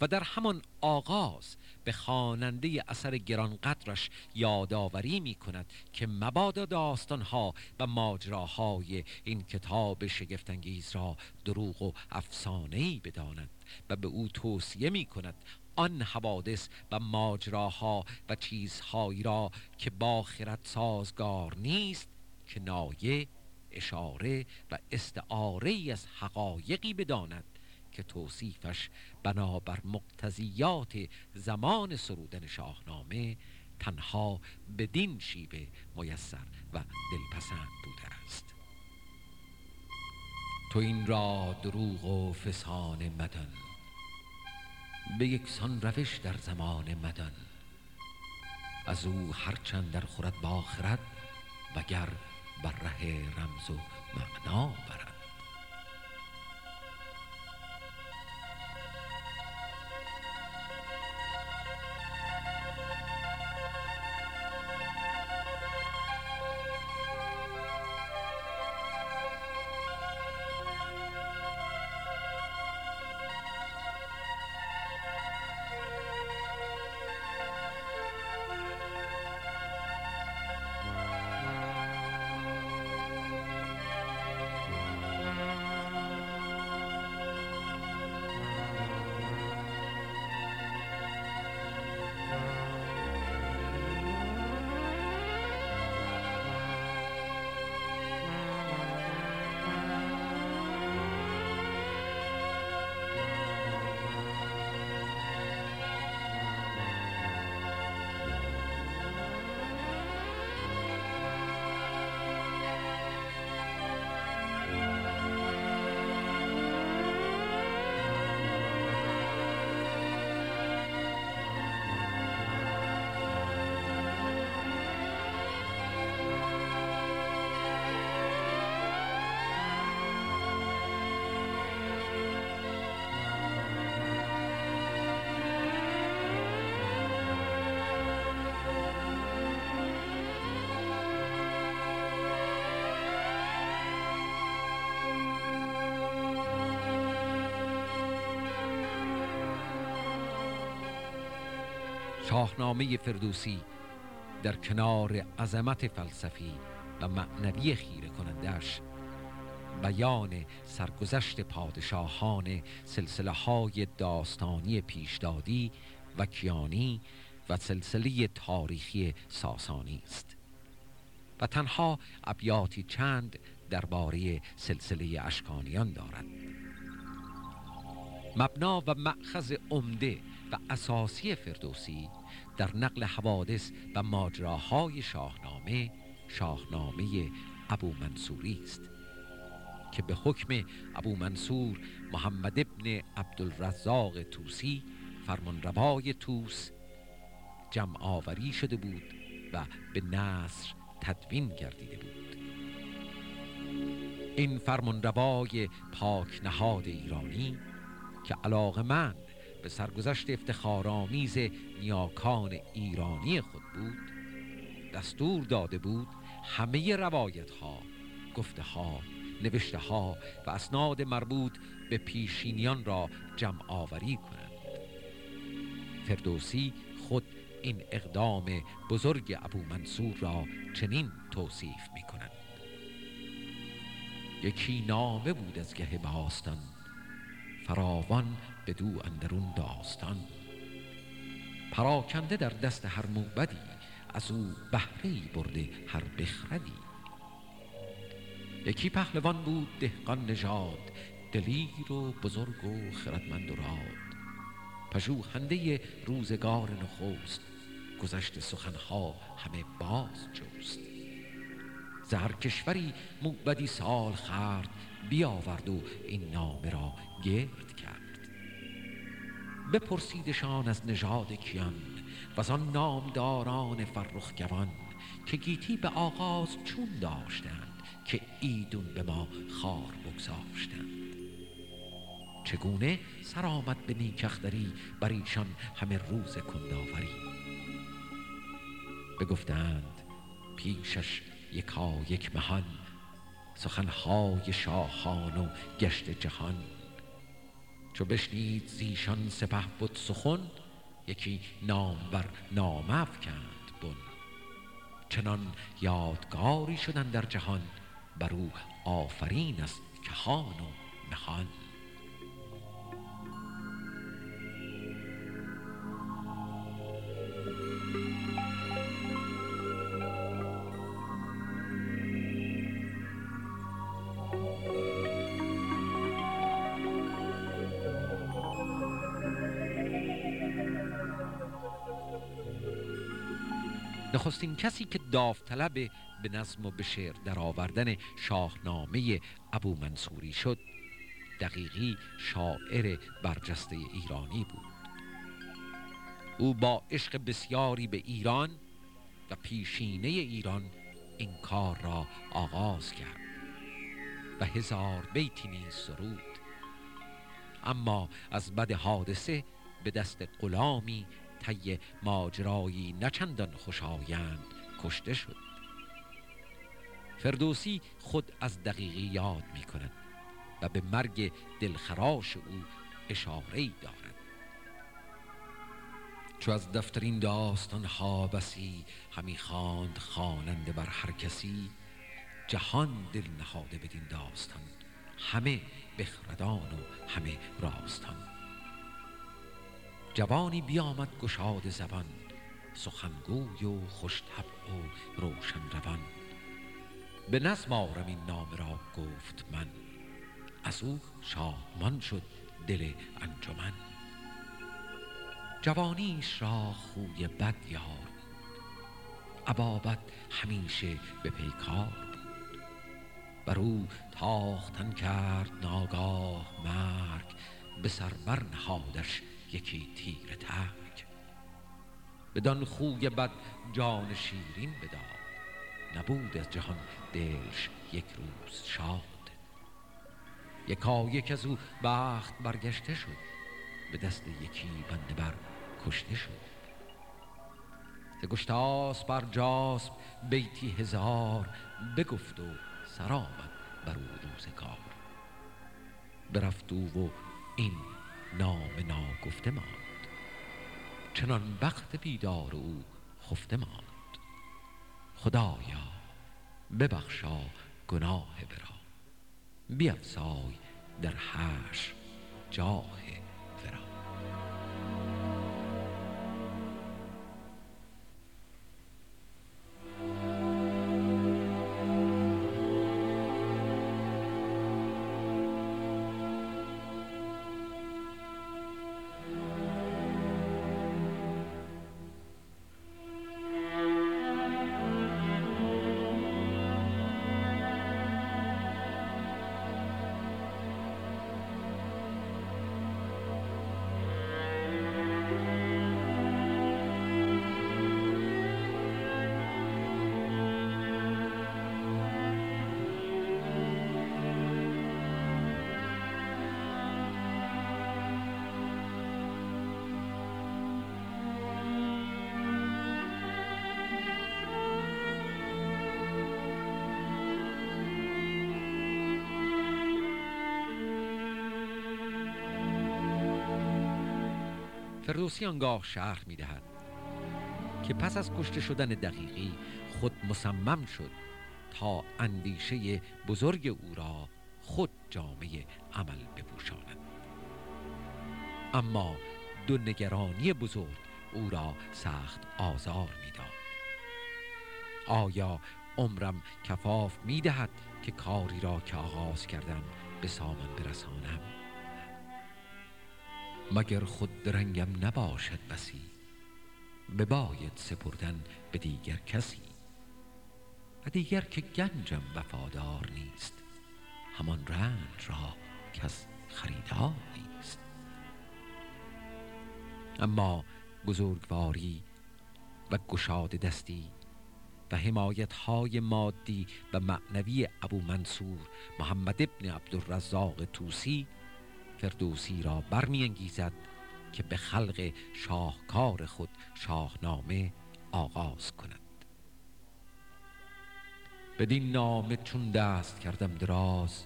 Speaker 1: و در همان آغاز به خواننده اثر گرانقدرش یادآوری می کند که مبادا داستانها و ماجراهای این کتاب شگفتانگیز را دروغ و افسانه‌ای بداند و به او توصیه می کند آن حوادث و ماجراها و چیزهایی را که با خرد سازگار نیست که نایه اشاره و استعاره از حقایقی بداند که توصیفش بنابر مقتضیات زمان سرودن شاهنامه تنها بدین شیوه میسر و دلپسند بوده است. تو این را دروغ و فسان مدن به یکسان روش در زمان مدن. از او هرچند در خورد با وگر بر ره رمز و معنا برد شاهنامه فردوسی در کنار عظمت فلسفی و معنوی خیره کنندش بیان سرگذشت پادشاهان سلسله های داستانی پیشدادی و کیانی و سلسله تاریخی ساسانی است. و تنها ابیاتی چند درباره سلسله اشکانیان دارد. مبنا و مأخذ عمده و اساسی فردوسی در نقل حوادث و ماجراهای شاهنامه شاهنامه ابو منصوری است که به حکم ابو منصور محمد ابن عبدالرزاق توسی فرمانروای توس جمع آوری شده بود و به نصر تدوین گردیده بود. این فرمانروای پاک نهاد ایرانی که علاقمند به سرگذشت افتخارآمیز نیاکان ایرانی خود بود دستور داده بود همه روایت ها گفته ها نوشته ها و اسناد مربوط به پیشینیان را جمع آوری کنند. فردوسی خود این اقدام بزرگ ابو منصور را چنین توصیف می کند یکی نامه بود از گه باستان فراوان دو اندرون داستان. پراکنده در دست هر موبدی از او بهره برده هر بخردی. یکی پهلوان بود دهقان نژاد دلیر و بزرگ و خردمند و راد. پژوهنده روزگار نخست گذشت سخنها همه باز جوست زهر کشوری موبدی سال خرد بیاورد و این نامه را گرد بپرسیدشان از نژاد کیان و آن نامداران فرخ گوان که گیتی به آغاز چون داشتند که ایدون به ما خار بگذاشتند. چگونه سر آمد به نیکختری بر ایشان همه روز کنداوری. بگفتند پیشش یکا یک مهان سخنهای شاهان و گشت جهان. چو بشنید زیشان سپه بود سخن یکی نام بر نام افکند بن. چنان یادگاری شدن در جهان بر او آفرین است کهان و نهان. کسی که داوطلب به نظم و به شعر در آوردن شاهنامه ابو منصوری شد دقیقی شاعر برجسته ایرانی بود. او با عشق بسیاری به ایران و پیشینه ایران این کار را آغاز کرد و هزار بیتی نیز سرود. اما از بد حادثه به دست غلامی طی ماجرایی نچندان خوشایند کشته شد. فردوسی خود از دقیقی یاد می کند و به مرگ دلخراش او اشاره دارد. چو از دفترین داستان ها بسی همی خواند خواننده بر هر کسی جهان دل نهاده بدین داستان همه بخردان و همه راستان. جوانی بیامد گشاد زبان سخنگوی و خوش طبع و روشن روان. به نظم آرم این نام را گفت من. از او شاهمان شد دل انجمن. جوانیش را خوی بد یار عبابت همیشه به پیکار بود. بر او تاختن کرد ناگاه مرگ به سر نهادش یکی تیر ترک بدان خوی بد جان شیرین بداد. نبود از جهان دلش یک روز شاد. یکا یک از او بخت برگشته شد. به دست یکی بنده بر کشته شد. ز گشتاس بر جاسب بیتی هزار بگفت و سرآمد بر او روزگار. برفت او و این نام ناگفته ماند. چنان بخت بیدار او خفته ماند. خدایا ببخشا گناه برا. بیفزای در حش جاه فردوسی آنگاه شرح می دهد که پس از کشته شدن دقیقی خود مصمم شد تا اندیشه بزرگ او را خود جامعه عمل بپوشاند. اما دو نگرانی بزرگ او را سخت آزار می‌داد. آیا عمرم کفاف می دهد که کاری را که آغاز کردم به سامان برسانم؟ مگر خود درنگم نباشد بسی؟ بباید سپردن به دیگر کسی؟ و دیگر که گنجم وفادار نیست همان رنج را کس خریدار نیست. اما بزرگواری و گشاد دستی و حمایت های مادی و معنوی ابو منصور محمد ابن عبدالرزاق توسی فردوسی را برمیانگیزد که به خلق شاهکار خود شاهنامه آغاز کند. بدین نامه چون دست کردم دراز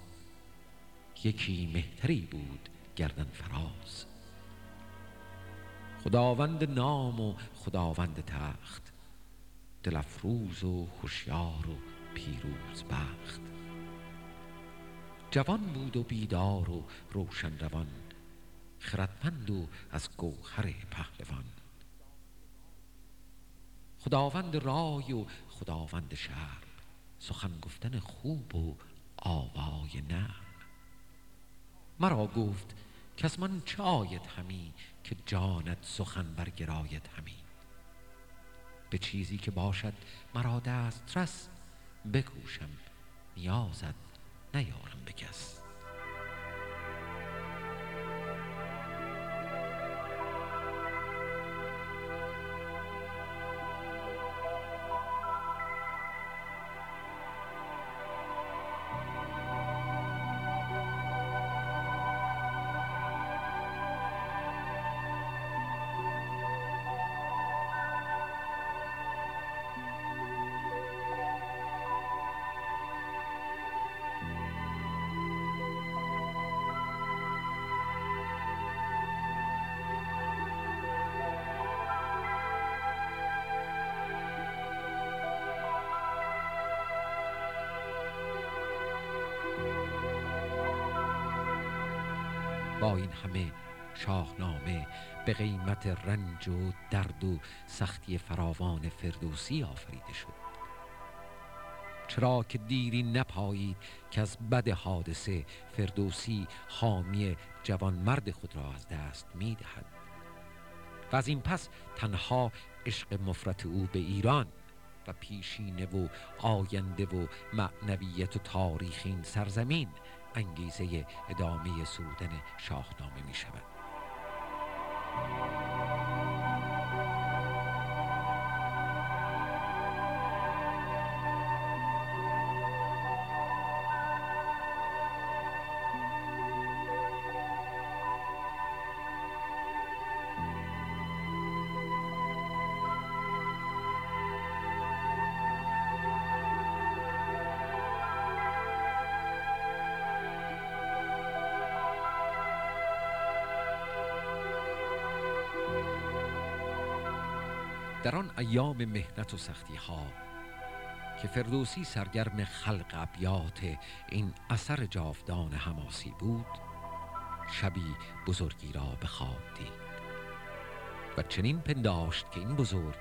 Speaker 1: یکی مهتری بود گردن فراز. خداوند نام و خداوند تخت دل افروز و هوشیار و پیروز بخت. جوان بود و بیدار و روشن روان خردمند و از گوهر پهلوان. خداوند رای و خداوند شهر سخن گفتن خوب و آوای نرم. مرا گفت از من چه آید همی که جانت سخن برگراید همی. به چیزی که باشد مرا دسترس بکوشم نیازت نیارم به کس. این همه شاهنامه به قیمت رنج و درد و سختی فراوان فردوسی آفریده شد. چرا که دیری نپایید که از بد حادثه فردوسی حامی جوان مرد خود را از دست می دهد و از این پس تنها عشق مفرت او به ایران و پیشینه و آینده و معنویت و تاریخ این سرزمین انگیزه ادامه سرودن شاهنامه می شود در آن ایام مهنت و سختی ها که فردوسی سرگرم خلق ابیات این اثر جاودان حماسی بود شبی بزرگی را به خواب دید. و چنین پنداشت که این بزرگ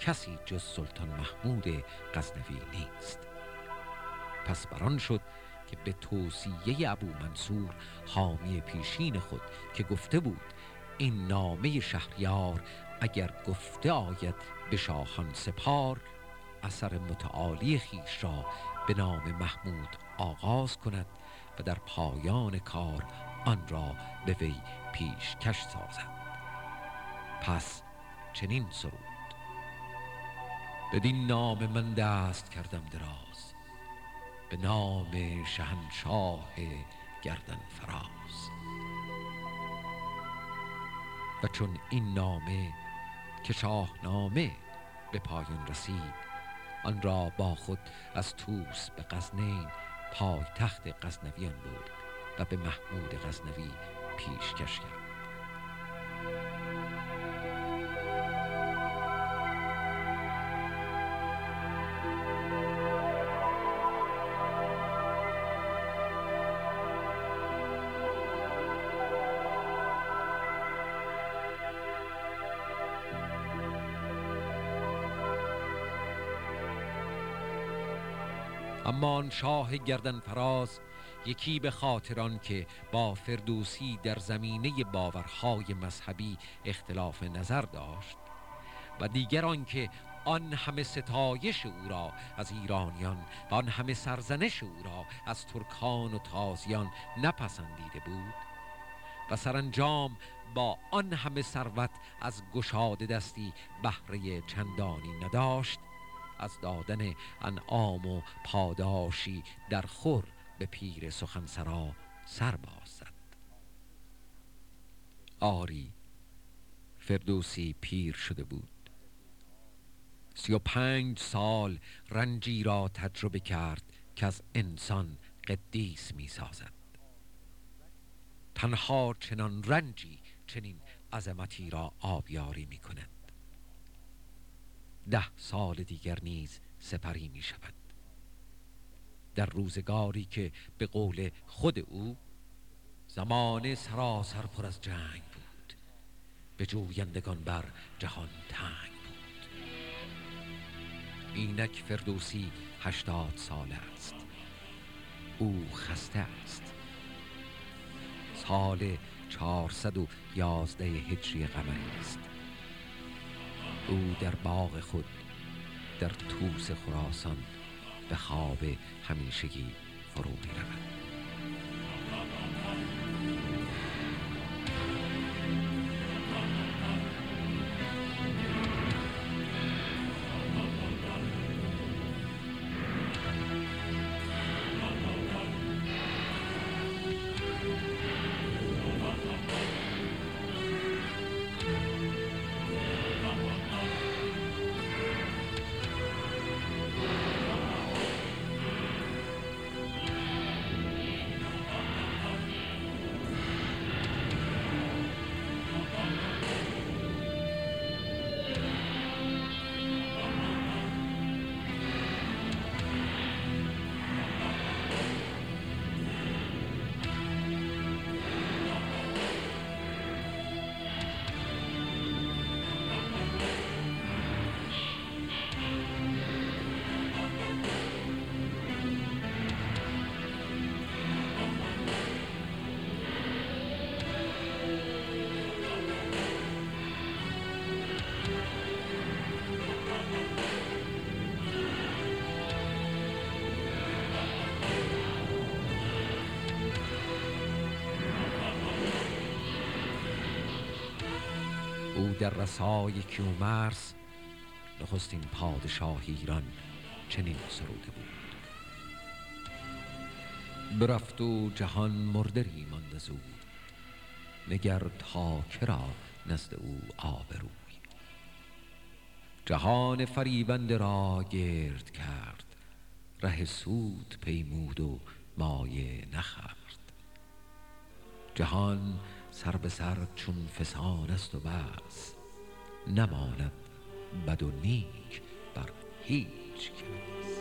Speaker 1: کسی جز سلطان محمود غزنوی نیست. پس بران شد که به توصیه ابو منصور حامی پیشین خود که گفته بود این نامه شهریار اگر گفته آید به شاهان سپار اثر متعالی خیش را به نام محمود آغاز کند و در پایان کار آن را به وی پیشکش سازد. پس چنین سرود. بدین نام من دست کردم دراز به نام شهنشاه گردن فراز. و چون این نامه که شاهنامه به پایان رسید. آن را با خود از توس به غزنین پای تخت غزنویان بود و به محمود غزنوی پیشکش کرد. شاه گردن فراز یکی به خاطران که با فردوسی در زمینه باورهای مذهبی اختلاف نظر داشت و دیگر که آن همه ستایش او را از ایرانیان و آن همه سرزنش او را از ترکان و تازیان نپسندیده بود و سرانجام با آن همه ثروت از گشاده دستی بهره چندانی نداشت از دادن انعام و پاداشی در خور به پیر سخنسرا سر باز زد آری فردوسی پیر شده بود. سی و پنج سال رنجی را تجربه کرد که از انسان قدیس می سازد. تنها چنان رنجی چنین عظمتی را آبیاری می کند. ده سال دیگر نیز سپری می شود. در روزگاری که به قول خود او زمان سراسر پر از جنگ بود به جویندگان بر جهان تنگ بود. اینک فردوسی هشتاد سال است. او خسته است. سال چهارصد و یازده هجری قمری است. او در باغ خود در توس خراسان به خواب همیشگی فرو می رود او در رسای کیومرس نخستین پادشاه ایران چنین سروده بود. برفت و جهان مردری ماند زود نگر تا کرا نزد او آبروی جهان فریبنده را گرد کرد ره سود پیمود و مایه نخرد جهان سر به سر چون فسان است و بس. نماند بد و نیک بر هیچ کس.